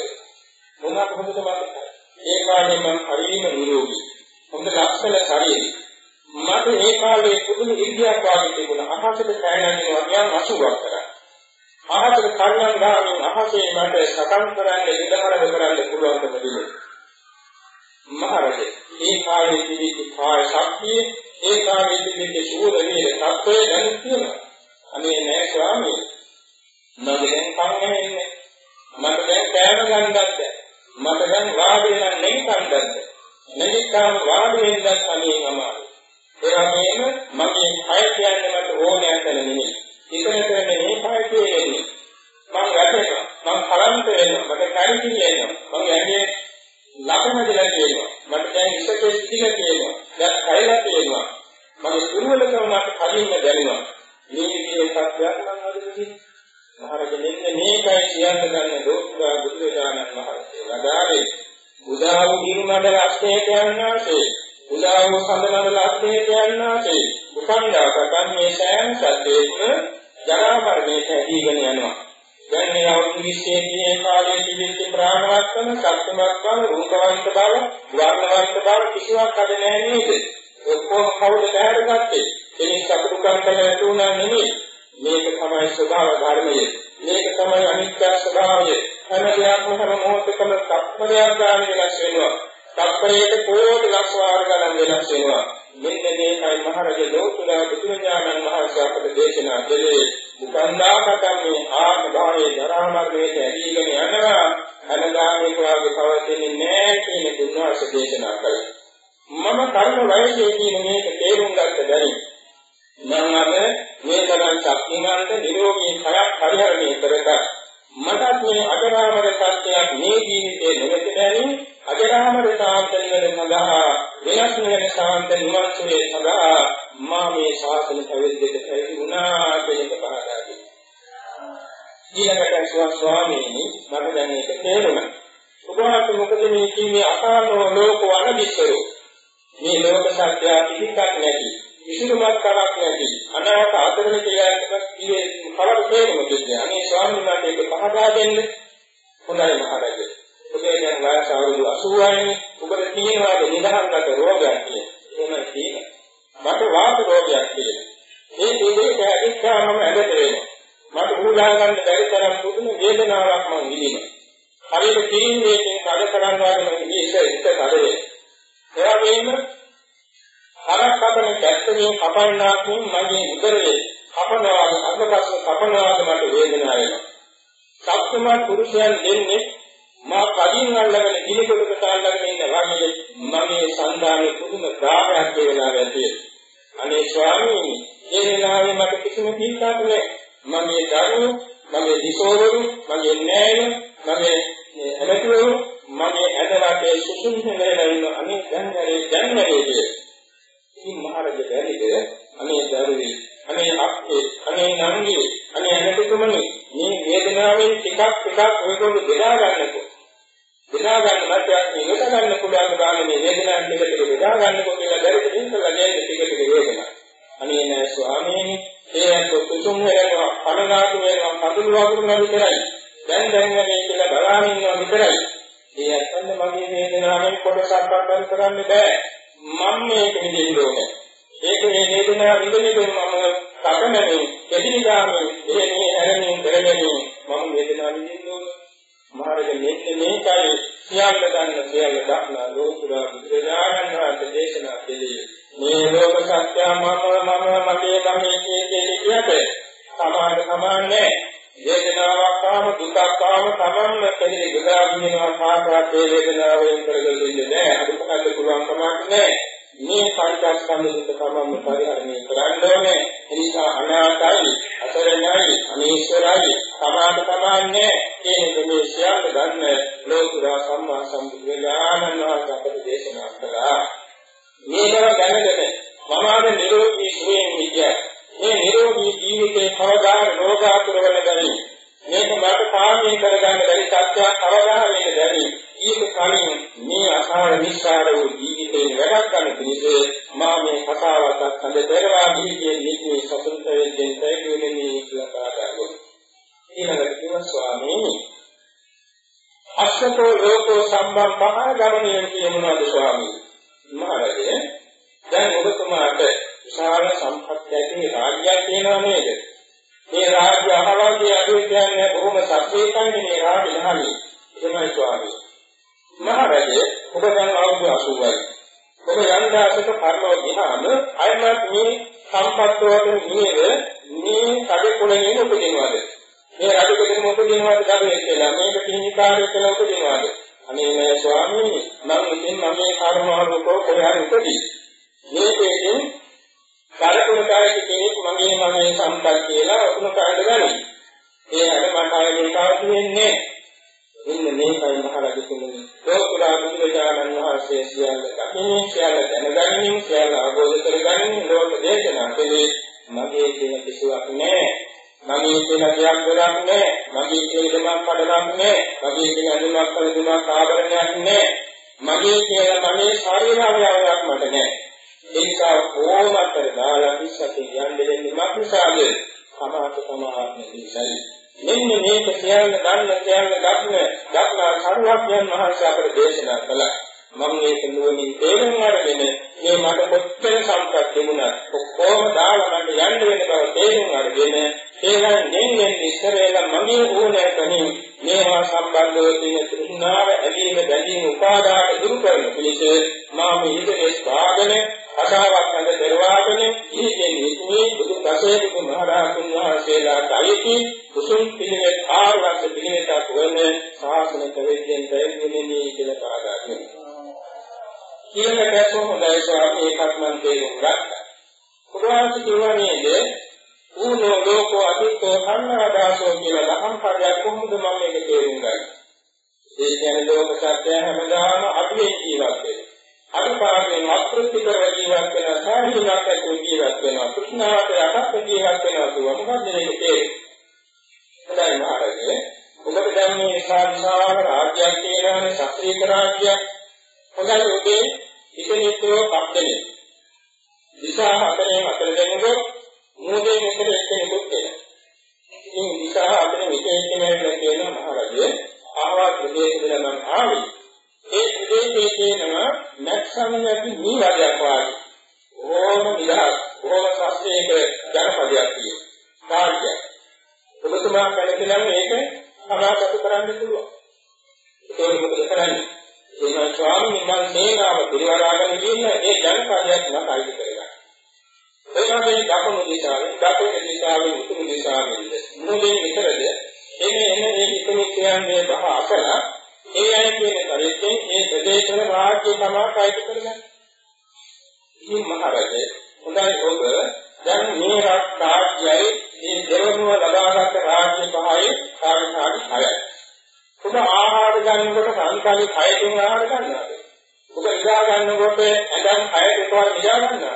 මොනවා කොහොමද මතකයි? ඒ කාලේ මම හරිම නිරෝගී. හොඳ ලක්ෂණ ශරීරය. මට මේ කාලේ පුදුම ඉර්ධියක් වාගේ තිබුණා. අහසට කෑනන්නේ වගේ 80ක් කරා. අහසට කන්නන් ගාමින් අහසේ මට සකම් කරන්න ඉදහරද කරන්න පුළුවන්කම තිබුණා. මහරජේ මේ කාලේ තිබිච්ච කාය ශක්තිය ඒ කාලේ තිබිච්ච සූර වේද තත්ත්වය දැන් තියෙනවා. අනේ නෑ ස්වාමී. මම දැන් කන්නේ මට දැන් කෑම ගන්නත් මට දැන් වාඩි වෙලා නෙයි කන්නත් නැගිට්ටාම වාඩි වෙන්නත් අනේ අමාරුයි. ඒ වගේම මගේ කය කියන්නේ මට ඕනෑ කරන නෙමෙයි. ඉතන කරන්නේ මේ කය කියන්නේ. මම වැටෙනවා. මම කලන්ත වෙනවා. මට කරිකි වෙනවා. මම ඇඟේ ලකුණ දෙලා කියනවා. මට දැන් ඉස්සකේ සිටිලා කියනවා. දැන් කයලා කියනවා. මගේ දුර්වලකම මට කලින්ම දැනෙනවා. මේ විදිහේ සත්‍යයක් මම හදන්නේ. මහරජා මෙන්න මේකයි කියන්න ගන්න ලෝකුරා බුදුරජාණන් වහන්සේ. වදාළේ උදා වූ හිරුමඩල අස්තේ කියන්නාසේ උදා වූ සඳනවල අස්තේ කියන්නාසේ උපන්දාකටන් මේ සෑම සත්‍යයක්ම ජරා මරණයට ඇදීගෙන යනවා. දැන් මේ අවුරුදු 20 කී කාලයේ තිබිච්ච ප්‍රාණවත් කරන සත්‍යමත් කරන රූපවන්ත බව, වර්ණවන්ත බව කිසිවක් අද නැහැ නේද? ඔක්කොම කවුද දැහැරගත්තේ? කෙනෙක් සතුටුකම් කළ නැතුණා නෙමෙයි. මේක තමයි ස්වභාව ධර්මය. මේක තමයි අනිත්‍ය ස්වභාවය. හැම දෙයක්ම හැම මොහොතකම තත්පරයක් ගන්න වෙනස් වෙනවා. තත්පරයක කෝටි ලක්ෂ වාර ගණන් වෙනස් වෙනවා. මෙන්න මේකයි මහරජ ලෝතුරා බුදුරජාණන් වහන්සේ අපට දේශනා කළේ. උපන්දාකටම මේ ආත්ම භාවයේ දරා මාර්ගයේ ඇදීගෙන යනවා. අනදාමික වාගේ පවතින්නේ නැහැ කියන දුන්වාස දේශනා කළා. මම කර්ම වයසේදී මේක තේරුම් ගත්ත බැරි මම අද මේ තරම් ශක්තිමන්ත නිරෝගී කයක් පරිහරණය කරගත් මටත් මේ අජරාමර සත්‍යයක් මේ ජීවිතේ නොවෙත බැරි අජරාමර සාන්ත නිවන සඳහා වෙනස් වෙන සාන්ත නිවන් සුවේ සඳහා මා මේ ශාසන පැවිද්දට පැවිදුණා කියන එක පහදා දෙනවා. ඊළඟට ස්වාමීනි මට දැන් මේක තේරුණා. ඔබ වහන්සේ මොකද මේ කියන්නේ? අකාලෝ ලෝක වන විශ්වරෝ මේ ලෝක සත්‍ය පිටිකක් නැති විසුරුමත් කරක් නැති අනාගත ආදරණ කියලා කියේ කවර තේරුම කියන්නේ අනේ ස්වාමීන් වහන්සේ ඒක පහදා දෙන්න. හොඳයි මහරජා. ඔබේ දැන් වයස අවුරුදු 80යි ඔබට තියෙනවාද නිදහස්ගත රෝගයක් කියලා. එහෙම තියෙනවා මට වාත රෝගයක් කියලා. මේ දෙකේ ඇදිච්චාම ඇදට වෙනවා. මට උදා ගන්න බැරි තරම් පුදුම වේදනාවක් මම විඳිනවා. හරියට කිරින්දේකින් කඩ කරනවා වගේ මම ඉතින් ඒක කඩේ. එයාගෙම හරක් කපන කැත්තකින් කපන්නාකින් මගේ උදරයේ කපනවා අංගපස්ස කපනවාද මට වේදනාව එනවා. සත්‍යමත් පුරුෂයන් දෙන්නේ මා කලින් අල්ලගෙන දිලිකොටක සාල්ලගෙන ඉන්න වගේ මගේ සංදානේ පුදුම ගාමයක් වේලා ඇති. අනේ ස්වාමීනි මේ වෙලාවේ මට කිසිම පිටක් නැහැ. මගේ දරුවෝ, මගේ දිසෝවරු, මගේ නෑයෝ, මගේ ඇමතිවරු මගේ ඇදලාටේ සුසුම් වෙලා ඉන්න අනේ දැන් හරි දැන් හරි ඉතින් මහරජ බැරිද අනේ දරුවි අනේ අක්කේ අනේ නංගි අනේ ඇමතිතුමනි මේ වේදනාවෙන් ටිකක් ටිකක් ඔයගොල්ලෝ බෙදා ගන්නකො බෙදා ගන්න මැදයක් ඉවත ගන්න පුළුවන් ගානේ මේ වේදනාවෙන් ටික ටික බෙදා ගන්නකො කියලා දැරිට ඉන්නලා ගන්නේ ටික ටික වේදනාව අනේ නෑ ස්වාමීනි ඒ සුසුම් වෙනවා අනගාතු වෙනවා කඳුළු වගුරුනා විතරයි දැන් දැන් මේ කියලා බලාගෙන ඉන්නවා විතරයි ඒ අත්න්න මගේ වේදනාවෙන් කොටසක් ගන්න කරන්න බෑ. මම මේක නිදෙන්න ඕනේ. ඒක මේ වේදනාව විඳින්න මම කටමැදි කෙටිගාමි මේ මේ හැරෙමින් කරගෙනින් මම වේදනාව විඳින්න ඕනේ. මහරජ මෙන්න මේකයි සියල්ල ගන්න සියල්ල දක්න ලෝකුරා බුදුරජාණන් වහන්සේ දේශනා කළේ. මේ ලෝක සත්‍ය මම මම මගේ මගේ කියන දෙයට සමාන සමාන වේදනාවක් ආව දුකක් ආව තමන්ම කෙරෙහි ගදාගිනවා කාටවත් ඒ වේදනාවෙන් කරගෙන ඉන්නේ නැහැ අදුපකන්න පුළුවන් කමක් නැහැ මේ පංචස්කන්ධ දුක තමන්ම පරිහරණය කරන්න ඕනේ. එනිසා අනාතයි අසරණයි අනීශ්වරයි සමාන සමාන්නේ මේ මේ සියල්ල ගන්න ලෝකුරා සම්මා සම්බුද්ධ ඥානන් දේශනා කළා. මේකව දැනගෙන මම අද නිරෝගී සුවයෙන් විද්‍යාව මේ නිරෝගී ජීවිතේ කවදා රෝගාතුර වෙන බැරි මේක මට පාලනය කරගන්න බැරි සත්‍යයක් කවදා වෙන්න බැරි ඊට කලින් මේ අසාර නිස්සාර වූ ජීවිතේ වැඩක් ගන්න පිණිස මා මේ කතාවකට හඳ පෙරවා ජීවිතයේ නිත්‍ය සතුට වෙන්නේ තේරුන්නේ කියලා කාටද ඊළඟට කිව්වා ස්වාමීනි අස්සතෝ ලෝකෝ සම්බම් මහා ගමනේ කියනවාද ස්වාමී මහරජේ දැන් ඔබතුමාට විශාල සම්පත් ඇති රාජ්‍යයක් තියෙනවා නේද? මේ රාජ්‍ය අහවලදී අඩු කියන්නේ බොහොම සත්‍යයකයි මේ රාජ්‍ය දහමි. එහෙමයි ස්වාමී. මහරජේ ඔබ දැන් අවුරුදු 80යි. ඔබ යන්දාසක පරලෝ ගියාම අයමත් මේ සම්පත් වලින් නියද මේ කඩ කුලෙන් උපදිනවද? මේ රජ කුලෙන් උපදිනවද ගමනේ කියලා මේක පිහිනිකාරය කියලා උපදිනවද? අනේ මේ ස්වාමීනි මම ඉතින් මම මේ කර්මාවකෝ කොහේ හරි උපදී. මේකෙන් කරකුණකාරී කෙනෙක් මගේ මගේ සම්පත් කියලා උතුම කාඩ ගනි. ඒ අර මට ආයේ කාටු වෙන්නේ ඉන්න මේකයි මහරජ තුමුනි. ලෝකුරා බුදුරජාණන් වහන්සේ සියල්ල දකින්නේ සියල්ල දැනගනිමින් සියල්ල අවබෝධ කරගනිමින් ලෝක දේශනා කළේ මගේ කියන කිසිවක් නැහැ. මගේ කියන දෙයක් ගොඩක් නැහැ. මගේ කියන දෙයක් පඩලක් නැහැ. මගේ කියන අඳුමක් පළඳුමක් ආභරණයක් නැහැ. මගේ කියන මගේ ශරීර අවයවයක් මට නැහැ. ඒ නිසා ඕමතර දාලා ඉස්සතේ යන්න දෙන්නේ මක්නිසාද? සමාත සමාත්ම නිසායි. මෙන්න මේක කියන්න ගන්න කියන්න ගන්න දක්නා සරුවක්යන් මහන්සිය අපට දේශනා කළා. මම මේක නුවණින් තේරුම් අරගෙන මේ මට කොච්චර සම්පත් තිබුණත් ඔක්කොම දාලා මට යන්න වෙන බව තේරුම් අරගෙන ඒවා නෙන්නේ ඉස්සරේලා මගේ ඕනෑකමින් මේවා සම්බන්ධව තියෙන තෘෂ්ණාව ඇලීම බැඳීම උපාදාන දුරු කරන පිණිස මා මේ ඉදිරියේ ස්වාගන අසාවක් නැද දරවාගෙන ඊගෙන් ඉක්මී බුදු දසේ බුදු මහරහතුන් වහන්සේලාට අයිති කුසුම් පිළිවෙත් ආරවස් පිළිවෙතක් වන ශාසන කවෙද්දෙන් පැහැදිලිනේ කියලා පාදාගෙන කියන දැක්ම හොඳයි ස්වාමී ඒකත් මම තේරුම් ගත්තා. උදාහරණ කියවා නේද? ඌනෝ ලෝකෝ අදිත්තෝ සම්මාදාසෝ කියලා දහම් පදයක් කොහොමද මම මේක තේරුම් ගන්නේ? ඒ කියන්නේ ලෝක සත්‍ය හැමදාම අපි ජීවත් වෙනවා. අනුපාතයෙන් අකෘතිකව ජීවත් වෙන සාහිණාකතු ජීවත් වෙනවා. කෘෂ්ණාවට යටත් ජීවත් වෙනවා කියව මොකද්ද මේක තේරෙන්නේ? හොඳයි මහරජේ. ඔබට දැන් මේ සාධාරණ රාජ්‍යයක් තියෙනවානේ ශාස්ත්‍රීය රාජ්‍යයක්. හොඳයි ඔබේ ඉතිනිත්ව පද්දනේ. දිශා හතරෙන් හතර දෙනෙකුට මූදේ මෙතන එක්කෙනෙකුත් වෙනවා. ඉතින් දිශා හතරෙන් විශේෂ කෙනෙක් කියන මහරජය ආවාද ප්‍රදේශවල මම ආවේ. ඒ ප්‍රදේශයේ තියෙනවා නැක්සම් නැති නීවරයක් වාගේ. ඕම නිදහස්, ඕම සස්තේක ජනපදයක් තියෙනවා. කාර්යයක්. ඔබතුමා කලකිනම් මේක සමාජගත කරන්න පුළුවන්. ඒක මොකද කරන්නේ? එහෙනම් ස්වාමීන් වහන්සේ සේනාව පිරිවරාගෙන ඉන්න ඒ ජනපදයක් මම අයිති කරගන්නවා. ඒ වගේ දකුණු දිශාවෙන් දකුණු දිශාවෙන් උතුරු දිශාවෙන් මුලින් විතරද එන්නේ එන්නේ මේ ඉක්මනින් කියන්නේ බහ අකලා ප්‍රදේශවල රාජ්‍ය තමයි අයිති කරගන්නේ. ඉතින් මහරජේ හොඳයි ඔබ දැන් මේ රාජ්‍යයේ මේ දෙවනුව ලබාගත් රාජ්‍ය පහයි කාර්යකාරී හයයි. ඔබ ආහාර ගන්නකොට සංකාලේ කයකින් ආහාර ගන්නවාද? ඔබ ඉඳා ගන්නකොට ඇඳන් කය දෙකවර නිදා ගන්නවාද?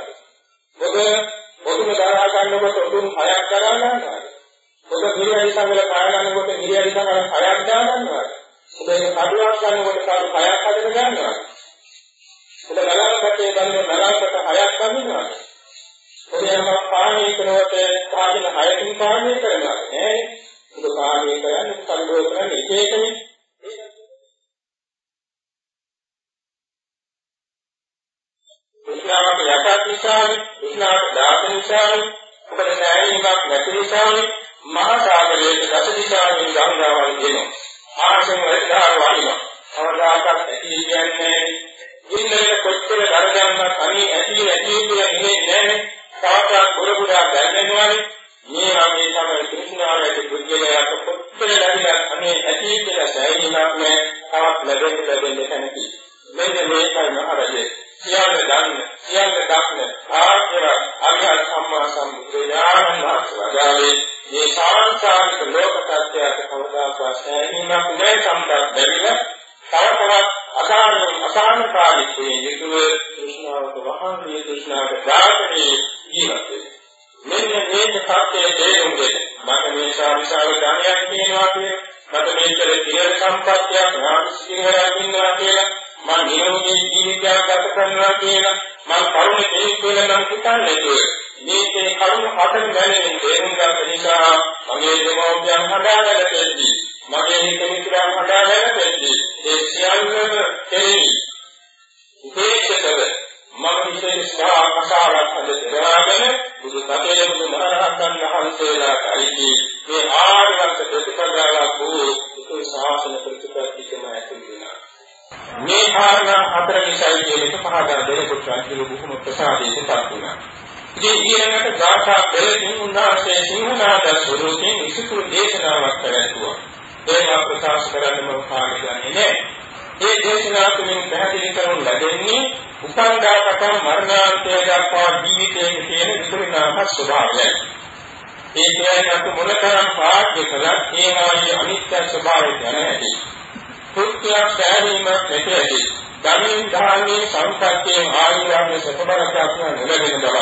සෑහීමක් නැහැ තවත් ලැබෙන්න ලැබෙන්න කැමති. මෙන්න මේකයි මහරජේ සියල්ල දන්න සියල්ල දක්න ආර්ය අරිහත් සම්මා සම්බුදුරජාණන් වහන්සේ වදාළේ මේ සාංශාරික ලෝක සත්‍යයට කවදාකවත් සෑහීමක් නැහැ සම්පත් බැරිව තව තවත් අසාන අසානකාරීත්වයේ යුතුව කෘෂ්ණාවට වහන්නේ කෘෂ්ණාවට ධාතනේ ජීවත් මෙන්න මේක සත්‍යයේ තේරුම් දෙන්න මට මේ ශාවිශාල ධනයක් තියෙනවා කියන මට මේකේ තිර සම්පත්තියක් නාමසිංහයක් ඉන්නවා කියලා මම නිරෝගී ජීවිතයක් ගත කරනවා කියලා මම කරුණ කෙනෙක් කියලා නම් හිතන්නේ මේකේ කරුණ හතර ගැනීම තේරුම් ගන්න නිසා මගේ දෙමෝපියන් හදාගත්තේදී මගේ හිත මිතුරන් හදාගත්තේදී ඒ සියල්ලම කෙරෙහි උපේක්ෂකව මම විශේෂ අසාරක් හදලාගෙන බුදු සතේ බුදු මහරහතන් වහන්සේලාට අයිති මේ ආර්යවංශ ප්‍රතිපදාවක් වූ උතුම් ශාසන ප්‍රතිපත්තිකම ඇතුළු වෙනවා මේ කාරණා හතර නිසායි කියන එක පහදා දෙනකොට අන්තිම බොහොම ප්‍රසාදයටපත් වුණා. ඉතින් ඊළඟට ගාථා දෙලකින් උන්වහන්සේ සිංහනාද ස්වරූපයෙන් විසුතුරු දේශනාවක් පැවැත්වුවා. ඒවා ප්‍රකාශ කරන්න මම කාලය ගන්නේ නැහැ. මේ දේශනාව තුළින් පැහැදිලි කරනු ලැබෙන්නේ උපන්දාකට මරණාන්තය දක්වා ජීවිතයේ තියෙන විසුරුනාම ස්වභාවයයි. ඒ කියන්නේ අපි මොනතරම් පාඩ්‍ය කළත් ඒවායේ අනිත්‍ය ස්වභාවය දැන ඇති. කෘත්‍යයක් සෑහීමක් නැති ඇති. ධර්මයෙන් ධාර්මයේ සංසත්‍යයෙන් ආයුර්වේද සපබරකයක් නොලැබෙන බව.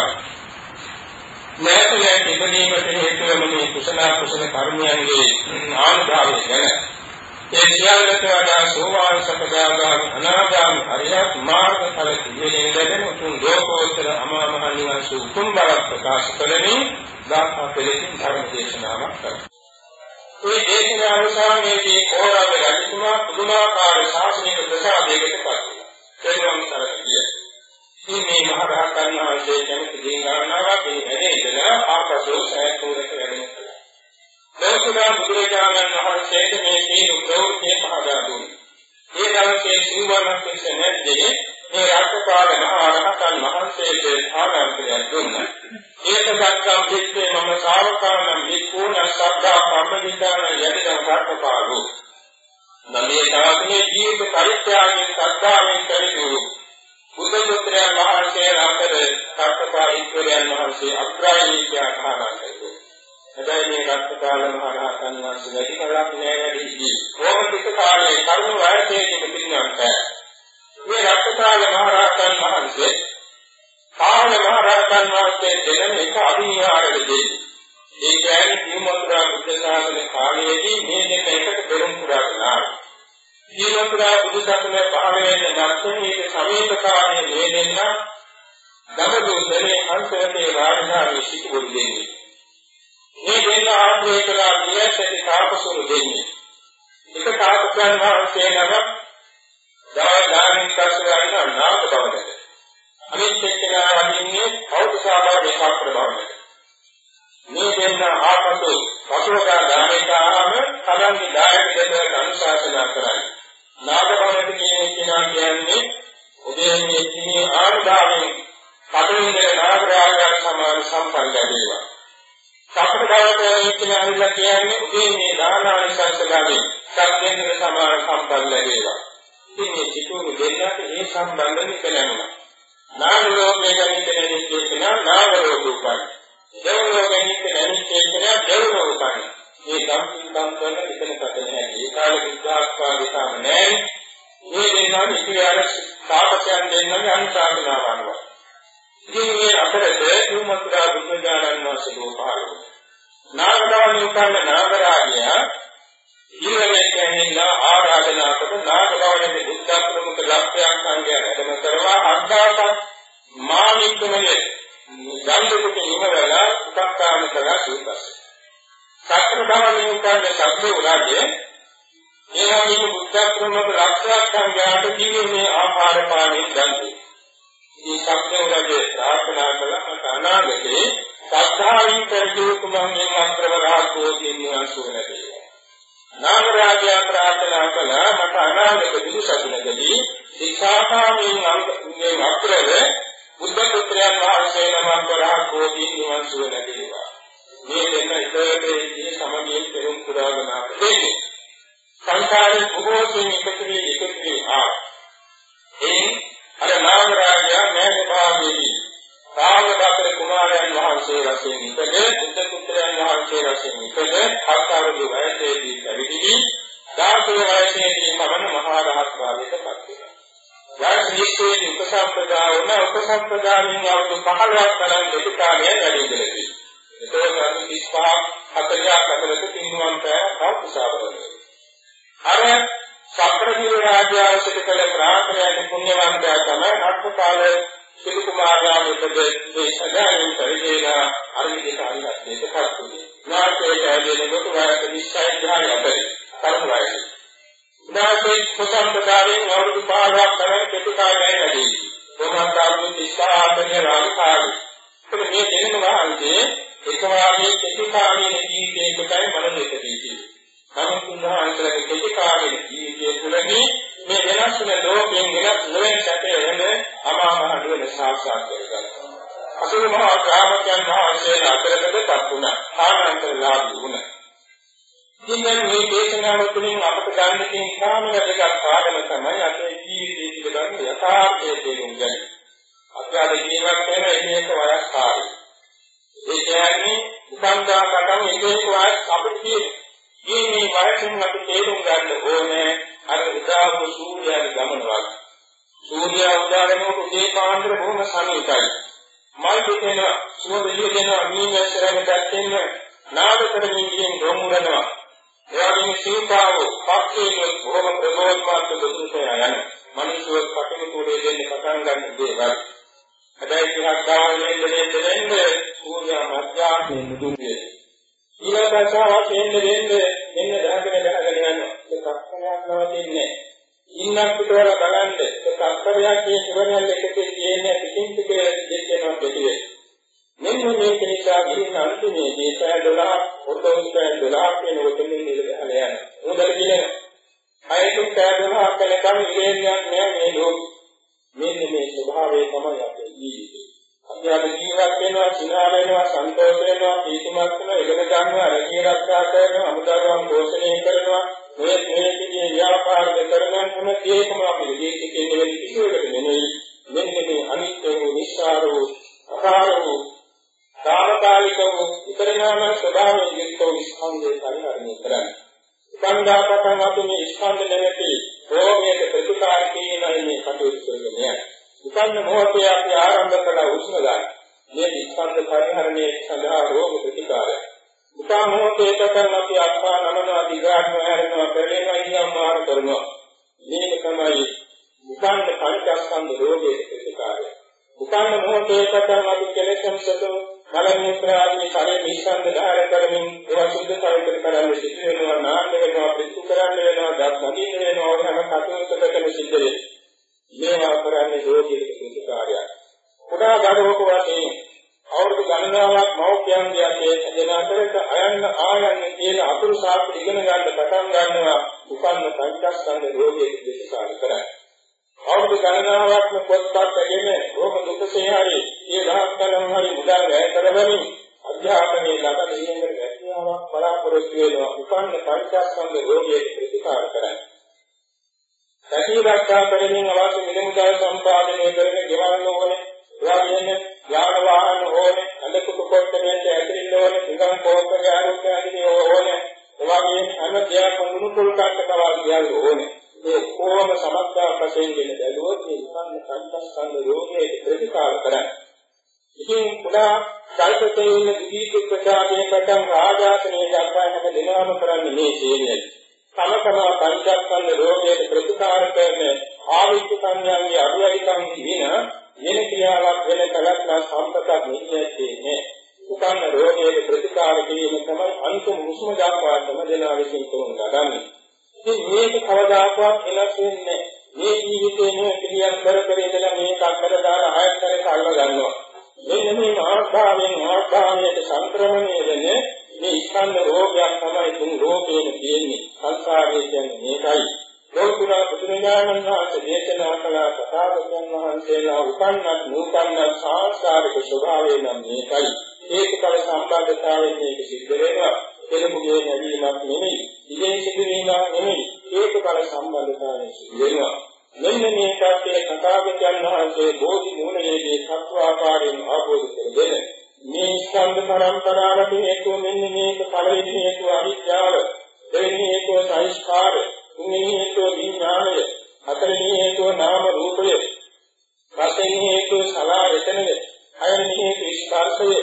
නැතිලෙන් ඉදීමට හේතු වෙන මේ කුසල කුසල කර්මයන්ගේ ආනුභාවය ගැන ඒ සියල්ලට වඩා සෝවාන් සකදාගාමි අනාගාමි හරියට මාර්ගඵල පිළිවෙලින් ලැබෙන උතුම් ලෝකෝත්තර අමා මහ නිවන් සුතුම් බවක් ප්‍රකාශ කරමින් දාපා පෙළකින් ධර්ම දේශනාවක් කරනවා. මේ දේශනාව අවසානයේදී කෝරාග රජතුමා පුදුමාකාර ශාසනික ප්‍රසාදයකට පත් වුණා. ඒකම සරලයි. මේ මහ රහතන් වහන්සේ කැමති දේ ගන්නවා මේ වැඩේ ඉඳලා ආපසු සෑතුරට වැඩම කළා. ලෝකදා බුදුරජාණන් වහන්සේට මේ සීල ප්‍රවෘත්ති පහදා දුන්නා. ඒ දවසේ සිව්වනක් නැද්දේ මේ රාජපාල මහ රහතන් වහන්සේට ආරම්භය දුන්නා. ඒක සත්‍යම් පිටේ මම ශාවකානම් විකුණ සද්ධා කම්මිතාන යදිදම් රාජපාලු. නමේ තාවකේ ජීවිත පරිත්‍යාගයෙන් සද්ධාවෙන් පරිපූර්ණ බුද්ධ පුත්‍රයන් වහන්සේ අතර සත්පාරීත්වයන් වහන්සේ අග්‍රාණීය ආකාරයකට. හැබැයි මේ රත්පාල මහ රහතන් වහන්සේ වැඩි කලක් නෑ වැඩි. කොහොමද කාලේ කරුණ වයසේදී පිටිනන්ට. මේ රත්පාල මහ රහතන් වහන්සේ කාහන මහ රහතන් වහන්සේ දෙන එක අභිනිහාරයේදී ඒ කියන්නේ නිමුත්‍රා බුද්ධ ශාසන කාලයේදී මේ දෙක එකට පෙරම් පුරා ගන්නවා. ඊළඟට බුදුසසුනේ පහළ වෙන නැත්නම් සමීප කාලයේ මේ දෙන්න දමදු දෙනේ අන්තයේ රාජධානී සිටුවරු දෙන්නේ. මේ දෙන්න ආශ්‍රය කළා නියැසටි කාපසුරු දෙන්නේ. එක කාපසයන් වහන්සේ නම දායදානින් කස්සරයන් නාම බවද. අනිත් එක්කෙනා වදින්නේ කෞතුසාභාව මේක ප්‍රභාවද. මේ දෙන්න ආපසු වසුරදා දානේකාම තමන්ගේ දායක දෙන්නට අනුශාසනා කරයි. නාගබවණට කියන්නේ කියනවා කියන්නේ උදේ මේ කිනේ ආර්ධාවෙන් පදවින්දේ නාගරාජයන් සමාන සම්පන්න ලැබේවා. සම්ප්‍රදායට කියන අනුලා කියන්නේ උදේ මේ දානානිසංසගාමී සත්‍යෙන්ද සමාන සම්පන්න ලැබේවා. ඉතින් මේ සිතුරු දෙන්නට මේ සම්බන්ධ නිකලනවා. නාග ලෝකයේ ගැනීම කියන නාග ලෝකෝපන්. දෙව් ලෝකයේ ගැනීම දෙව් ලෝකෝපන්. මේ සම්පූර්ණ කරන එකන කතන හැටි. ඒ කාලේ විද්‍යාස්වාදී තාම නැහැ. මේ දෙන්නා ඉතිහාර තාපසයන් දෙන්නගේ අනුශාසනා වනවා. ඉතින් මේ අතරේ තුමතුරා බුද්ධජානන් වහන්සේ ලෝපාලෝ. නාගදානි උකන්න නාගරාජයා ඊළඟට ඇහිලා ආරාධනා කොට නාගභවනයේ බුද්ධ ප්‍රමුඛ ලක්ෂ්‍යයන් සංගය වැඩම කරවා අර්ධාසත් මානිකමනේ ගන්ධකුට ඉමවලා උපස්ථාන කළා සූපස්සේ. සතර ධර්මයෙන් උත්තරේ සත්‍ය උනාගේ ඒ වගේම බුද්ධ ප්‍රමුඛ ලක්ෂයක් සංඥාට කිව්වේ මේ ආහාර පානෙන් දන්නේ. මේ සත්‍ය උනාගේ ප්‍රාර්ථනා කළා අනාගතේ සත්‍යාවින් කරජු කුමංගෙන් අත්‍රවරහතෝ කියන සුවනදී. නාමරාජයා ප්‍රාර්ථනා කළා මට අනාගත දිවිසතුනකදී ශික්ෂාකාමීන් අංගයේ අත්‍රව බුද්ධ පුත්‍රයන් වහන්සේ නමක් වරහතෝ කියන සුවනදී. මේ දෙන්න ඉතරේ සමගියෙන් පෙරම් පුරාගෙන ආවේ. සංසාරේ බොහෝ සෙයින් එකතු වී එකතු වී ආ. ඒ අර නාම රාජයා මේ භාගයේදී රාමදත්තර කුමාරයන් වහන්සේ වශයෙන් ඉපද බුද්ධ පුත්‍රයන් වහන්සේ වශයෙන් ඉපද හත්වරු වයසේදී පැවිදි දාසේ වයසේදී මමන මහා රහත් භාවයට පත් වෙනවා. වයස නිශ්චයේදී උපසම්පදා වුණ උපසම්පදාමින් අවුරුදු 15ක් තරම් දෙක කාලයක් වැඩි ඉඳලා ඒකෝට අද 35 40ක් අතරක තින්නුවන් පෑ කවුසාවරනේ. අර සක්‍රදිව රාජ්‍යවසිත කළ ප්‍රාර්ථනාවේ පුණ්‍යවන්තයා තමයි නක්කපාල සිටු කුමාරයා මෙතද මේ සදායෙන් පරිදේලා අරිදික අරිහත්යට පත් වුණේ. නාටකයේ ඇදෙන කොට වයස 20යි 10යි අතරේ තරුණ වයසේ. උදාසේ සසම්පදායෙන් අවුරුදු 15ක් තරම් කෙටි කාලයක් වැඩි. කොහොමද අවුරුදු 35 අතරේ රාජකාරී. මේ දෙන්න වහන්සේ එකවාගේ කෙටි කාලීන ජීවිතයකටයි මනස එකදී නමුත් උන්වහන්සේගේ කෙටි කාලීන ජීවිතය තුළදී මේ වෙනස් වෙන ලෝකයෙන් වෙනස් නොවන සැපේ වෙන අමා මහ නිවන සාක්ෂාත් කරගන්නවා. අසුර මහා ශ්‍රාවකයන් වහන්සේ අතරකටපත් වුණා. ආනන්දලාභී වුණා. ඉතින් මේ දේශනාව තුළින් අපට ගන්න තියෙන සාමයක් පාඩම තමයි අපේ ජීවිතයේ පිළිබඳ යථාර්ථයේ තේරුම් ගන්න. අපි අද ජීවත් වෙන එක වයස් කාලේ ඒ කියන්නේ උපන්දා කටම එක එක වාස් අපිට තියෙන. මේ මේ වයසින් අපි තේරුම් ගන්න ඕනේ අර උදාහරණ සූර්යයාගේ ගමන වගේ. සූර්යයා උදාහරණයක් උදේ පාන්දර බොහොම සමීපයි. මල් දෙකේන සුව වෙලිය දෙනවා මීමැස්සරකට දැක්කෙන්න නාදකරමින් ගොමුරනවා. එයාගේ සීතාව පක්ෂයේ බොහොම ප්‍රබෝධමත් දුරුසය යන මිනිස්සු කටින් තුලේ දෙන්න පටන් ගන්න දේවල්. හැබැයි ටිකක් ගානේ දෙන්නේ දෙන්නේ සූර්යා මධ්‍යාහ්නේ මුදුන්ගේ. ඊළඟට වශයෙන් දෙන්නේ මෙන්න දහගෙන දහගෙන යනවා. ඒක අක්ෂරයක් නවතින්නේ. ඉන්නක් පිටවල බලන්න ඒක අක්ෂරයක් කියන ඉවරයන් එකකේ තියෙන පිටින් ටික දෙකේනවා පිටියේ. මෙන්න මේක නිසා ගිහින් අන්තිමේදී පැය 12 ඔතෝස් පැය 12 කියන උතුමින් නිලදහල යනවා. උදල කියනවා. අයිතුම් පැය 12 කලකම් ඉරේනියක් නෑ මේ ලෝක. මෙන්න මේ ස්වභාවය තමයි අපේ ජීවිතේ. අපි අද ජීවත් වෙනවා, සිනා වෙනවා, සන්තෝෂ වෙනවා, ප්‍රීතිමත් වෙනවා, ඉගෙන ගන්නවා, රැකී ආරක්ෂා කරනවා, අමුදරුවන් පෝෂණය කරනවා, මේ මේ විදිහේ ව්‍යාපාර කරනවා හැම දෙයකම අපි ජීවිතේ වෙන කිසිවකට නෙමෙයි. මෙන්න මේ අනිත්‍ය වූ, නිස්සාර වූ, අකාර වූ සාමකාලික වූ විපරිණාම ස්වභාවයෙන් යුක්ත වූ ස්කන්ධය පරිහරණය කරන්නේ. ස්කන්ධාපතන් අපි මේ ස්කන්ධ නැති රෝගයට ප්‍රතිකාර කිරීමයි මේ කටයුතු කරන්නේ. උපන්න මොහොතේ අපි ආරම්භ කළ උෂ්ණ ගන්න. මේ ස්කන්ධ පරිහරණය සඳහා රෝග ප්‍රතිකාරය. උපන්න මොහොතේ පටන් අපි අත්පා නමනවා දිගාත්ම හැරෙනවා පෙරලෙනවා ඉන්දියම් මාර කරනවා. මේක තමයි උපන්න පංචස්කන්ධ රෝගයේ ප්‍රතිකාරය. උපන්න මොහොතේ පටන් අපි කෙලෙසම් සතු මලමූත්‍ර ආදී ශරීර නිස්සන්ද ධාර කරමින් ඒවා සුද්ධ පවිත්‍ර කරන්න සිද්ධ වෙනවා නාන්න වෙනවා පිටු කරන්න වෙනවා දත් නදීන වෙනවා ඔය හැම කටයුත්තකම සිද්ධ වෙනවා මේවා කරන්නේ රෝගීක ප්‍රතිකාරයක් කුඩා ගඩොක වශයෙන් අවුරුදු ගණනාවක් මෞඛ්‍යයන්ගේ අතේ දෙන අතරට අයන්න ආයන්න කියන අතුරු සාප්ප ඉගෙන ගන්න පටන් ගන්නවා උපන්න පංචස්කන්ධ රෝගයේ ප්‍රතිකාර කරන්නේ අවුරුදු ගණනාවක්ම පොත්පත් ඇගෙන රෝග දුකසේ හරි ඒ රහත් කලම හරි මුදල් වැය කරවමින් අධ්‍යාපනයේ ලබන ඉගෙනගෙන රැකියාවක් බලාපොරොත්තු වෙනවා උපන්න පංචස්කන්ධ රෝගයේ ප්‍රතිකාර කරයි. රැකී රක්ෂා කරමින් අවශ්‍ය මිල මුදල් සම්පාදනය කරගෙන ගෙවන්න ඕනේ. එවාගෙම යාන වාහන ඕනේ, අඳකුතු කොට්ටමේට ඇතුලින් ඕනේ, සිංගම් කෝප්ප ගාරුක් ඇතුලින් ඕනේ. එවාගෙම හැම දෙයක්ම මුණුපුල් කට්ටකවල් කියන්න ඕනේ. ඒ කොහොම සමස්තයක් වශයෙන් දෙන බැලුවොත් මේ උපන්න පංචස්කන්ධ රෝගයේ ප්‍රතිකාර කරන්නේ. ඉතින් පුරා කල්පතේ ඉන්න දීප ප්‍රචාරයේ පටන් රාජාසනයේ දක්වා හැම දිනම කරන්නේ මේ හේනියයි. තම තම පංචස්කන්ධ රෝගයේ ප්‍රතිකාර කරන ආවිච්ච සංඥාන්ගේ අනුයයිකම් වින වෙන ක්‍රියාවක් වෙන කලක් සම්පතක් නිශ්චයන්නේ. උපන්න රෝගයේ ප්‍රතිකාර කිරීම තමයි අන්තිම මුස්ම දක්වා තම දෙනා විසින් කරන ගන්නේ. ඉතින් මේක කවදාකවත් වෙනස් වෙන්නේ මේ ජීවිතේ නේ පිළියම් කර කර ඉඳලා මේක අක්කර දාලා ආයත් කරේ අල්ල ගන්නවා. මෙන්න මේ ආස්භාවයෙන් ආස්භාවයට සංක්‍රමණය වෙන්නේ මේ ස්කන්ධ රෝගයක් තමයි තුන් රෝගයෙන් තියෙන්නේ. සංසාරයේ කියන්නේ මේකයි. ලෝකුරා බුදුරජාණන් වහන්සේ දේශනා කළ සතාවකයන් වහන්සේලා උපන්නත් නූපන්නත් සාංශාරික ස්වභාවය නම් මේකයි. ඒකකල සම්බන්ධතාවයෙන් මේක සිද්ධ වෙනවා. කෙනෙකුගේ නැවීමක් නෙමෙයි. ඉතින් සිදුවීමක් නෙමෙයි. ඒකකල සම්බන්ධතාවයෙන් සිද්ධ වෙනවා. මෙන්න මේ කප්පේ කතාවකයන් වහන්සේ බෝධි මූලයේදී සත්ව ආකාරයෙන් ආબોධ කරගෙන මේ ස්කන්ධ පරම්පරාවට හේතුව මෙන්න මේක පළවෙනි හේතුව අවිද්‍යාව. දෙවෙනි හේතුව සංස්කාර. තුන්වෙනි හේතුව විඥානය හතරවෙනි හේතුව නාම රූපය. පස්වෙනි හේතුව සලආයතනය හයවෙනි හේතුව ස්පර්ශය.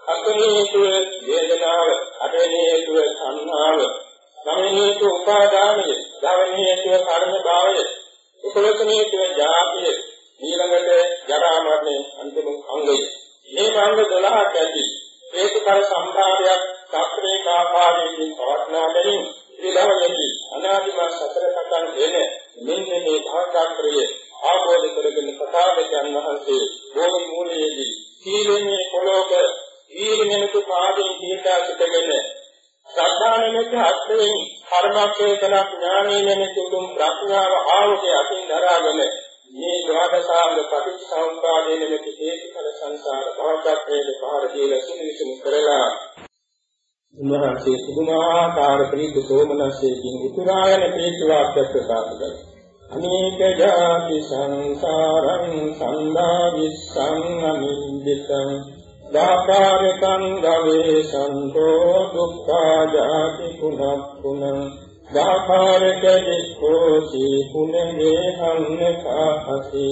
හතරවෙනි හේතුව වේදනාව. අටවෙනි හේතුව සංහාව නවවෙනි හේතුව උපාදානය. දහවෙනි හේතුව කර්ම භාවය උපලෝකනයේ තියෙන ජාතිය. කර්මක්ෂේතන ඥානයේ නැමෙති උතුම් ප්‍රඥාව ආවෝකේ අතින් දරාගෙන මේ ද්වාදසාංග පටිච්චසමුප්පාදයේ නැමෙති හේතුඵල සංසාර භවචක්‍රයේ පහර දීලා සුනිසුනි කරලා උන්වහන්සේ පුදුමාකාර ප්‍රීති සෝමනසේකින් උතුරායන ප්‍රීති වාක්‍ය ප්‍රකාශ කළා. අනේක ජාති සංසාරං සම්දා විස්සං අනින්දිතං දාකාරකං ගවේසන්තෝ දුක්ඛා හන්නකාහසි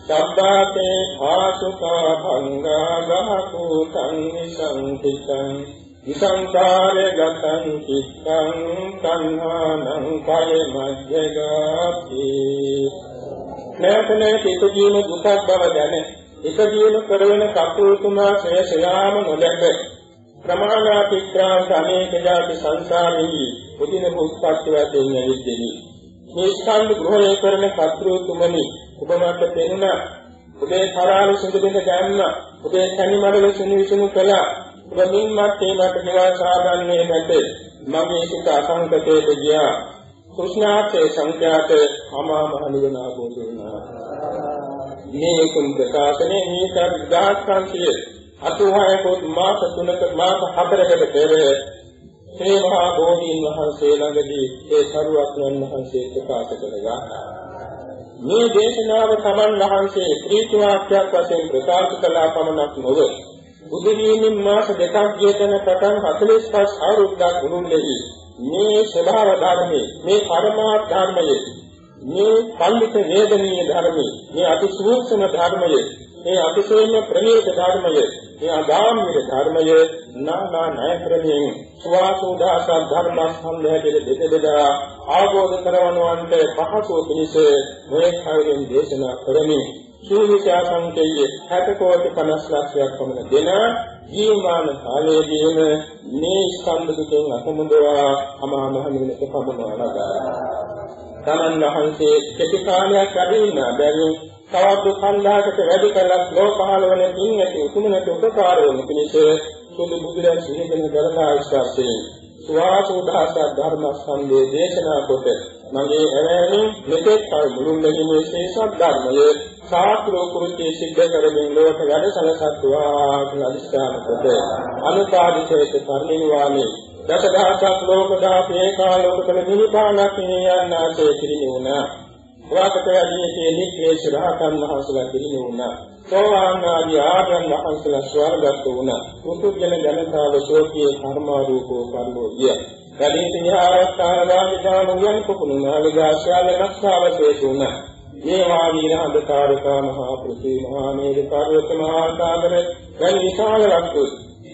සබ්බාතේ භාසුකා භංගා ගහකූතං නිසංතිතං විසංකාරය ගතං චිත්තං තණ්හානං කය මජ්ජගාති නැතනේ පිටුදීන දුකක් බව දැන ඉපදීම කරවන කපුතුමා ශ්‍රේෂයාම නොදැක ප්‍රමාණාතික්‍රාන්ත අනේක ජාති සංසාරෙහි උදින උත්පත්ති වශයෙන් ඇවිද්දෙනි මේ ස්කන්ධ ග්‍රහණය කරන කපුතුමනි ඔබ මට පෙනුණා ඔබේ කරාල සිඳ දෙක දැම්ම ඔබේ කනිමඩල සිනු විසුණු කළා. ඔබ මින්මත් ඒ මට නිවාස ආගන්නේ නැත. මගේ සිත අසංකතයට ගියා. කෘෂ්ණාර්ථේ සංඛ්‍යාත අමා මහ නිවන ආબોධ වුණා. මේ කුම් ප්‍රකාශනේ මේක 1500 අතුහය කොට මාස තුනක මාස හතරකට පෙර ශ්‍රී මහා බෝධීන් වහන්සේ ළඟදී ඒ සරුවක්යන් වහන්සේ ප්‍රකාශ කළා මේ දේශනාව තමන් වහන්සේ ත්‍රිත්‍ය වාක්‍යයක් වශයෙන් ප්‍රකාශ කළා පමණක් නොවේ බුදු වීමෙන් මාස දෙකක් ගියතන පටන් 45 අවුරුද්දක් උරුමෙහි මේ ස්වභාව ධර්මයේ මේ පරමාර්ථ ධර්මයේ මේ පඬිත වේදනීය ධර්මයේ මේ අති සූක්ෂම ධර්මයේ මේ අතිශයින්ම ප්‍රණීත ධර්මයේ මේ අගාමීර ධර්මයේ නානා ණය ක්‍රමයෙන් සුවාසෝදාස ධර්ම සම්භයයේ දෙක බෙදා ආબોධ කරවනවන්ට පහසුව පිණිස මේ කයින් දේශනා කරමින් සූවිසා සංකේය 60 කෝටි 50 ලක්ෂයක් පමණ දෙන ජීවමාන කාලයේදීම මේ ස්කන්ධ දුකෙන් අතමුදවා අමා මහ නිවනට පමුණවා ලබා. තමන් වහන්සේ කෙටි කාලයක් වැඩ ඉන්න බැවින් තවත් කන්දාකට වැඩි කලක් ලෝ පහළ වන කින් ඇති උතුමනට උපකාර වන පිණිස සුදු බුදුරන් සිහිගෙන දරනා ඉස්සස්සේ සුවාසෝදාස ධර්ම සම්දේ දේශනා කොට මගේ ඇවෑමෙන් මෙතෙක් කල මුළුල්ලේ මේ ශේෂ ධර්මයේ සාත්‍රෝ කුරුතේ සිද්ධ කරමින් ලෝක වැඩ සලසත්වා කියලා අදිස්ථාන කොට අනුපාදිතේක පරිණිවාමේ දසදහසක් ලෝක දාපේ කාලෝකතල නිවිපානක් නියන්නාසේ පිරිනිවුණා වාකට යදීසේ නික්ලේශ රහතන් වහන්සේලා පිරිනිවුණා සෝවාන් ආදී ආර්යයන් වහන්සේලා ස්වර්ගස්ත වුණා. පුදුජන ජනතාව ශෝකයේ කර්මාරූපෝ කර්මෝ ගිය. කලින් විහාරස්ථාන වාදිදාන උයන් කුකුණු නාලගාශාල රක්ෂාවශේෂ වුණා. මේ වාදීන අන්ධකාරකා මහා පෘථිවි මහා මේද පර්වත මහා සාගර වැනි විශාල වස්තු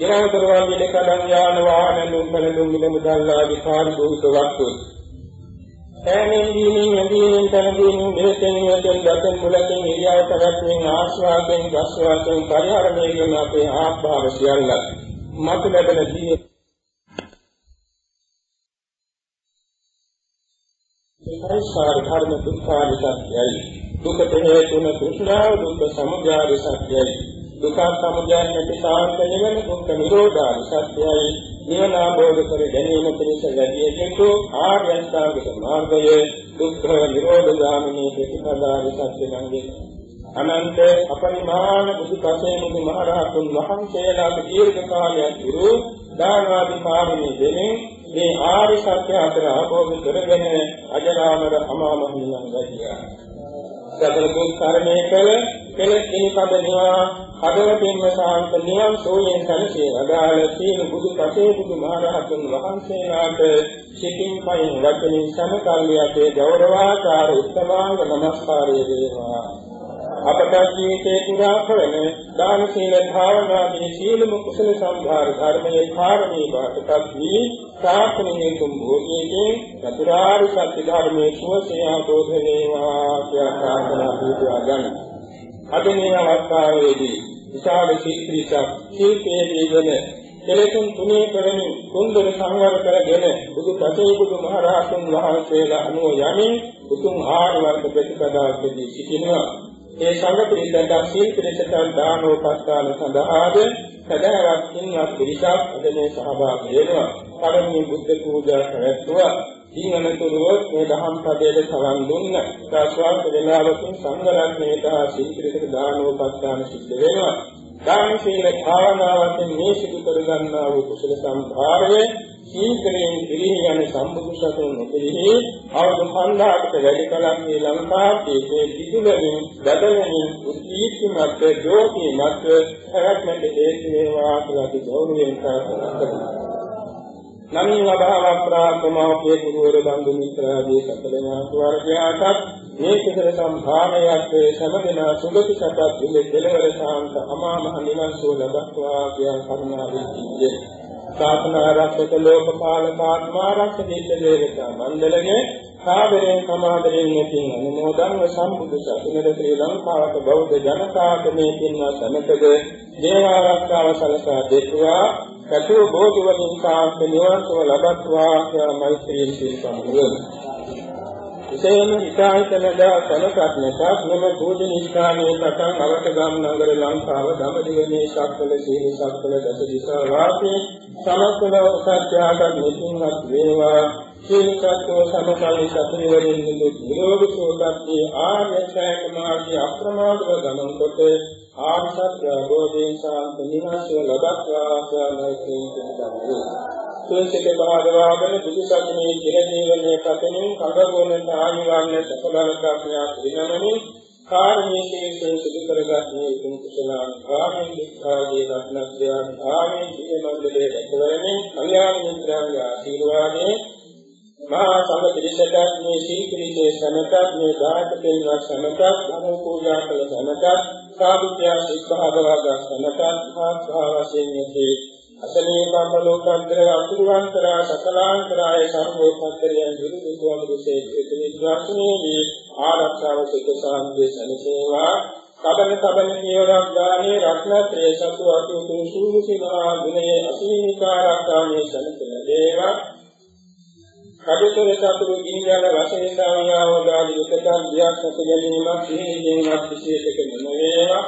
ජනතර වාදීන කඩන් යාන වාහන නුඹල නුඹල මුදල්ලාදී කාර්යෝහිත වස්තු සෑමෙන් දීමින් යදීමින් තනදීමින් මෙහෙතෙන් මෙහෙතෙන් දතෙන් මුලකින් ඉරියව් පැවැත්මෙන් ආශ්වාසයෙන් ප්‍රශ්වාසයෙන් පරිහරණය කරන අපේ ආත්මාව සියල්ල මත ලැබෙන දී සංසාර ධර්ම දුක්ඛාන සත්‍යයි. දුකට හේතුන තෘෂ්ණාව දුක්ඛ සමුදය සත්‍යයි. දුක්ඛ සමුදය නැති සාන්ත නිවන දුක්ඛ නිරෝධාන සත්‍යයි නිවන අවබෝධ කර ගැනීම පිණිස වැඩි යුතු ආර්ය අෂ්ටාංගික මාර්ගයේ දුක්ඛ නිරෝධ ගාමිනී ප්‍රතිපදාවේ සත්‍ය සංගේ අනන්ත අපරිමාණ බුදු පසේ මුදු මහරහතුන් වහන්සේලාගේ දීර්ඝ කාලයක් දුරු දානාදී පාරමී දෙමින් මේ ආර්ය සත්‍ය අතර අවබෝධ කරගෙන අජරාමර අමාමහ නිවන් ගියා. සතර දුක් කර්මයේ කල කෙලෙස් ඉනිපද නිවා හදවතින්ම සාන්ත නිවන් සෝයෙන් සැලසේ වදාළ සීල බුදු පසේ බුදු මහරහතුන් වහන්සේලාට සිතින් කයින් වචනින් සමකල්ලි අපේ ගෞරවාචාර උත්තමාංග නමස්කාරය වේවා අපට ජීවිතේ පුරා කරන දාන සීල භාවනාදී සීලම කුසල සම්භාර ධර්මයේ කාරණේ බාටපත් වී සාසනයේ තුම් භෝගයේ චතුරාර්ය සත්‍ය ධර්මයේ සුවසේ ආબોධ වේවා කියලා ප්‍රාර්ථනා කරනවා ගන්න. අද මේ අවස්ථාවේදී විශාල ශීක්‍රීසක් ශීපේදී වෙන කෙලෙසුන් තුනේ කරමින් කුන්දර සංවර කරගෙන බුදු පසේ බුදු මහරහතුන් වහන්සේලා අනුව යමින් උතුම් ආර්ය වර්ග ප්‍රතිපදාවකදී සිටිනවා ඒ සංඝ පිරිසට සීල් පිරිසට දානෝපස්ථාන සඳහාද සදාවත් කින්වත් පිරිසක් අද මේ සහභාගී වෙනවා. පළමුව බුද්ධ පූජා කරත්වා ඊනනතුරුව මේ දහම් පදයේ සවන් දුන්න. ශාස්ත්‍රාත් වේලාවකින් සංඝ රත්නයට සීල් පිරිසට දානෝපස්ථාන සිද්ධ වෙනවා. දාන සීල භාවනාවෙන් මේ සිදු කරගන්නා වූ කුසල සම්භාරයේ සීඝ්‍රයෙන් පිරිහි යන සම්බුදු සසුන් නොපිරිහි අවුරුදු 5000කට වැඩි කලක් මේ ලංකාවේ මේ පිටුලෙන් බදලමින් උද්දීප්තිමත් ජෝතිමත් පැවැත්මට හේතු වේවා කියලා අපි ගෞරවයෙන් ප්‍රාර්ථනා කරනවා. නමින් වභාව ප්‍රාර්ථනාවේ ගුරුවර බඳු මිත්‍රාදී සකල ඥාතවර්ගයාටත් මේ කුසල සම්භාවයක් සමදෙනා සුගති සපත් දෙලවර සාන්ත අමා මහ නිවන් සුව ලබත්වා කියන කරුණාවෙන් ශාසනාරක්ෂක ලෝකපාලක ආත්මාරක්ෂක දිට්ඨ දේවතා මණ්ඩලයේ සාදරයෙන් සමාදරයෙන් මෙතින් අනුමෝදන්ව සම්බුදු සසුනට ශ්‍රී ලංකාවට බෞද්ධ ජනතාවට මේ පින්වත් සමතද දේවාරක්ෂාව සලසා දෙත්වා. කටු බෝධි වලින් සාන්ත නිවන් සුව ලබත්වා කියලා මෛත්‍රියෙන් සිතමු. විශේෂම ඉතාලිකනදා සමකත් නැසත් මෙම පූජන ස්ථානයේ පටන් අවත ගම් නගර ලංකාව දඹදිවනේ සක්වල සීනි සක්වල දස දිසා වාසී සමස්ත සත්‍යාගත මෙතුන්වත් වේවා සීලකත්ව සමකල්ලි සතුරිවරින් නිරෝධ සෝදත්ති ආර්ය සෑක මාර්ගයේ අප්‍රමාදව ගමන් කොට ආර්ය සත්‍ය අවබෝධයෙන් සාන්ත නිවසය ලබත්වා කියලා කියනවා. තුන්සිත භාගවාගෙන බුදුසසුනේ චිරජීවනයේ පතනින් කඳගොනට ආයු වර්ණ සකබල ප්‍රඥා ත්‍රිනමනින් කාර්මී ශීලයෙන් සිදු කරගත් මේ උතුම් කුසලාන් ආමෙන් දික්ඛාගේ රත්නස්යන් ආමෙන් දිය මණ්ඩලයේ දැකවරමින් කල්යාණ මිත්‍රාංග ආශිර්වාදේ මහා සංඝ පිරිසට මේ සීකරිතේ සමතක් මේ දායක දෙන්නා සමතක් ධර්ම පූජා කළ සමතක් සාදුත්‍ය සික්ඛාදවාග සමතක් භාස්වා වශයෙන් යති අසලේ බඹලෝකාන්තර අතුරුවන්තරා සකලාන්තරාය සම්බෝධතරයන් විරුද්ධවම දුසේ විද්වාසනේදී ආරක්ෂාව සිත සාන්දේ සනසේවා. කබන කබන නියෝරක් ගානේ රත්නත්‍රේ සතු අතු සූසු සිනා ගුණයේ අසීමිකාරක්කාමේ සනසන දේවා. කඩතර සතුරු ගිනියන වශයෙන් සාමියාවදාලි උපතන් දියක් සතු ගැනීමක් සිහිනෙන්වත් විශේෂක නොවේවා.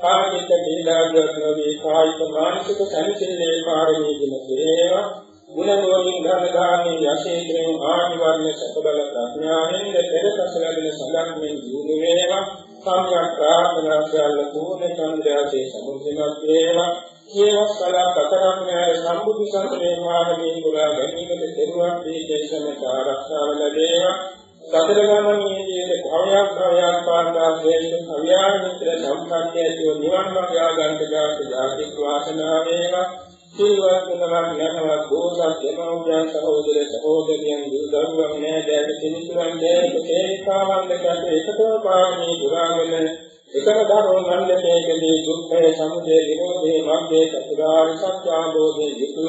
කායික දීලාගත නොවේ. කායික මානසික සැනසෙල්ලේ කාරණේ දින දේවා ගුණෝමින් ධන දානේ යශේත්‍රේ ආනිවර්ණ සකබල ප්‍රඥාවෙන් දෙතරස ලැබෙන සඳහන් ජීවි වේවා. සම්‍යක් ප්‍රාර්ථනා සියල්ල පූර්ණ චන්ද්‍රයාසේ සමුදිනත් වේවා. කියවත් කලා කතරම් නෑ සම්බුදු සසුනේ මාර්ගයේ පුරා ගැනීමට දෙරුවක් දී දේශනට ආරක්ෂාව ලැබේවා සතර ගමනේදී භවයක් භවයක් පාන්දා ශ්‍රේෂ්ඨ කල්යාණ මිත්‍ර සම්පන්නය ඇතිව නිවන් මාර්ගය ගන්නට ගාත ජාති වාසනාව වේවා සිල්වත් ගුණවත් යනවත් බෝසත් යමෝඥාන සහෝදර සහෝදරියන් දුරුවන් නෑදෑක සිනිසුරන් දෑක තේරිකාවන් දෙකට එකතම පාරමී පුරාගෙන එකම ධර්ම මණ්ඩපයකදී දුක්ඛය සමුදය විරෝධේ මග්ගේ චතුරාර්ය සත්‍ය අවබෝධයේ යුතුව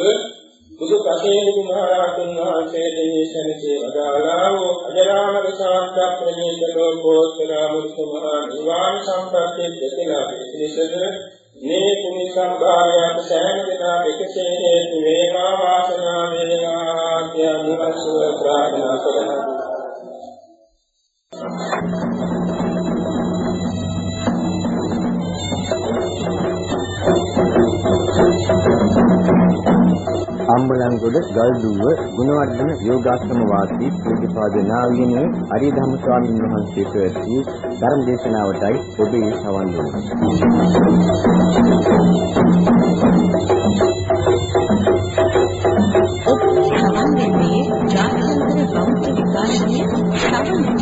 බුදු කසේනි මහරහතන් වහන්සේ දේශනසේ වදාළා වූ අජරාමර සාන්ත ප්‍රණීත ලෝකෝත්තර මුක්ත මහා නිවාන සම්ප්‍රත්‍ය දෙකලා පිළිසද මේ කුමි සම්භාවයන් සෑම දිනා එකසේ හේතු වේවා වාසනා වේවා කියන මුසුව ප්‍රාර්ථනා කරනවා. අම්බලන්ගොඩ ගල්දුව ගුණවර්ධන යෝගාශ්‍රම වාසී ප්‍රතිපාද නාවියනේ අරිය ධම්ම ස්වාමීන් වහන්සේ පැවැත්වූ ධර්ම දේශනාවටයි ඔබේ සවන් දුන්නේ. ඔබේ සවන් දෙන්නේ ජාත්‍යන්තර බෞද්ධ විකාශනයේ සවනට සිසිලස.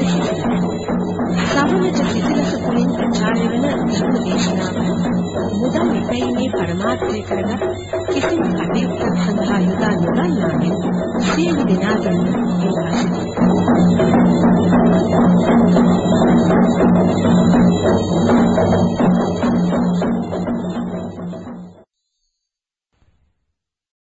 සවනට සිසිලස තුළින් ප්‍රචාරය වන ධර්ම දේශනාව මුදල් විපැීමේ පරමාර්ථය කරගත් කිසිම කටයුත්තක් සඳහා යොදා නොගන්නා මෙන් සියලු දෙනාටම ඉල්ලා සිටිනවා.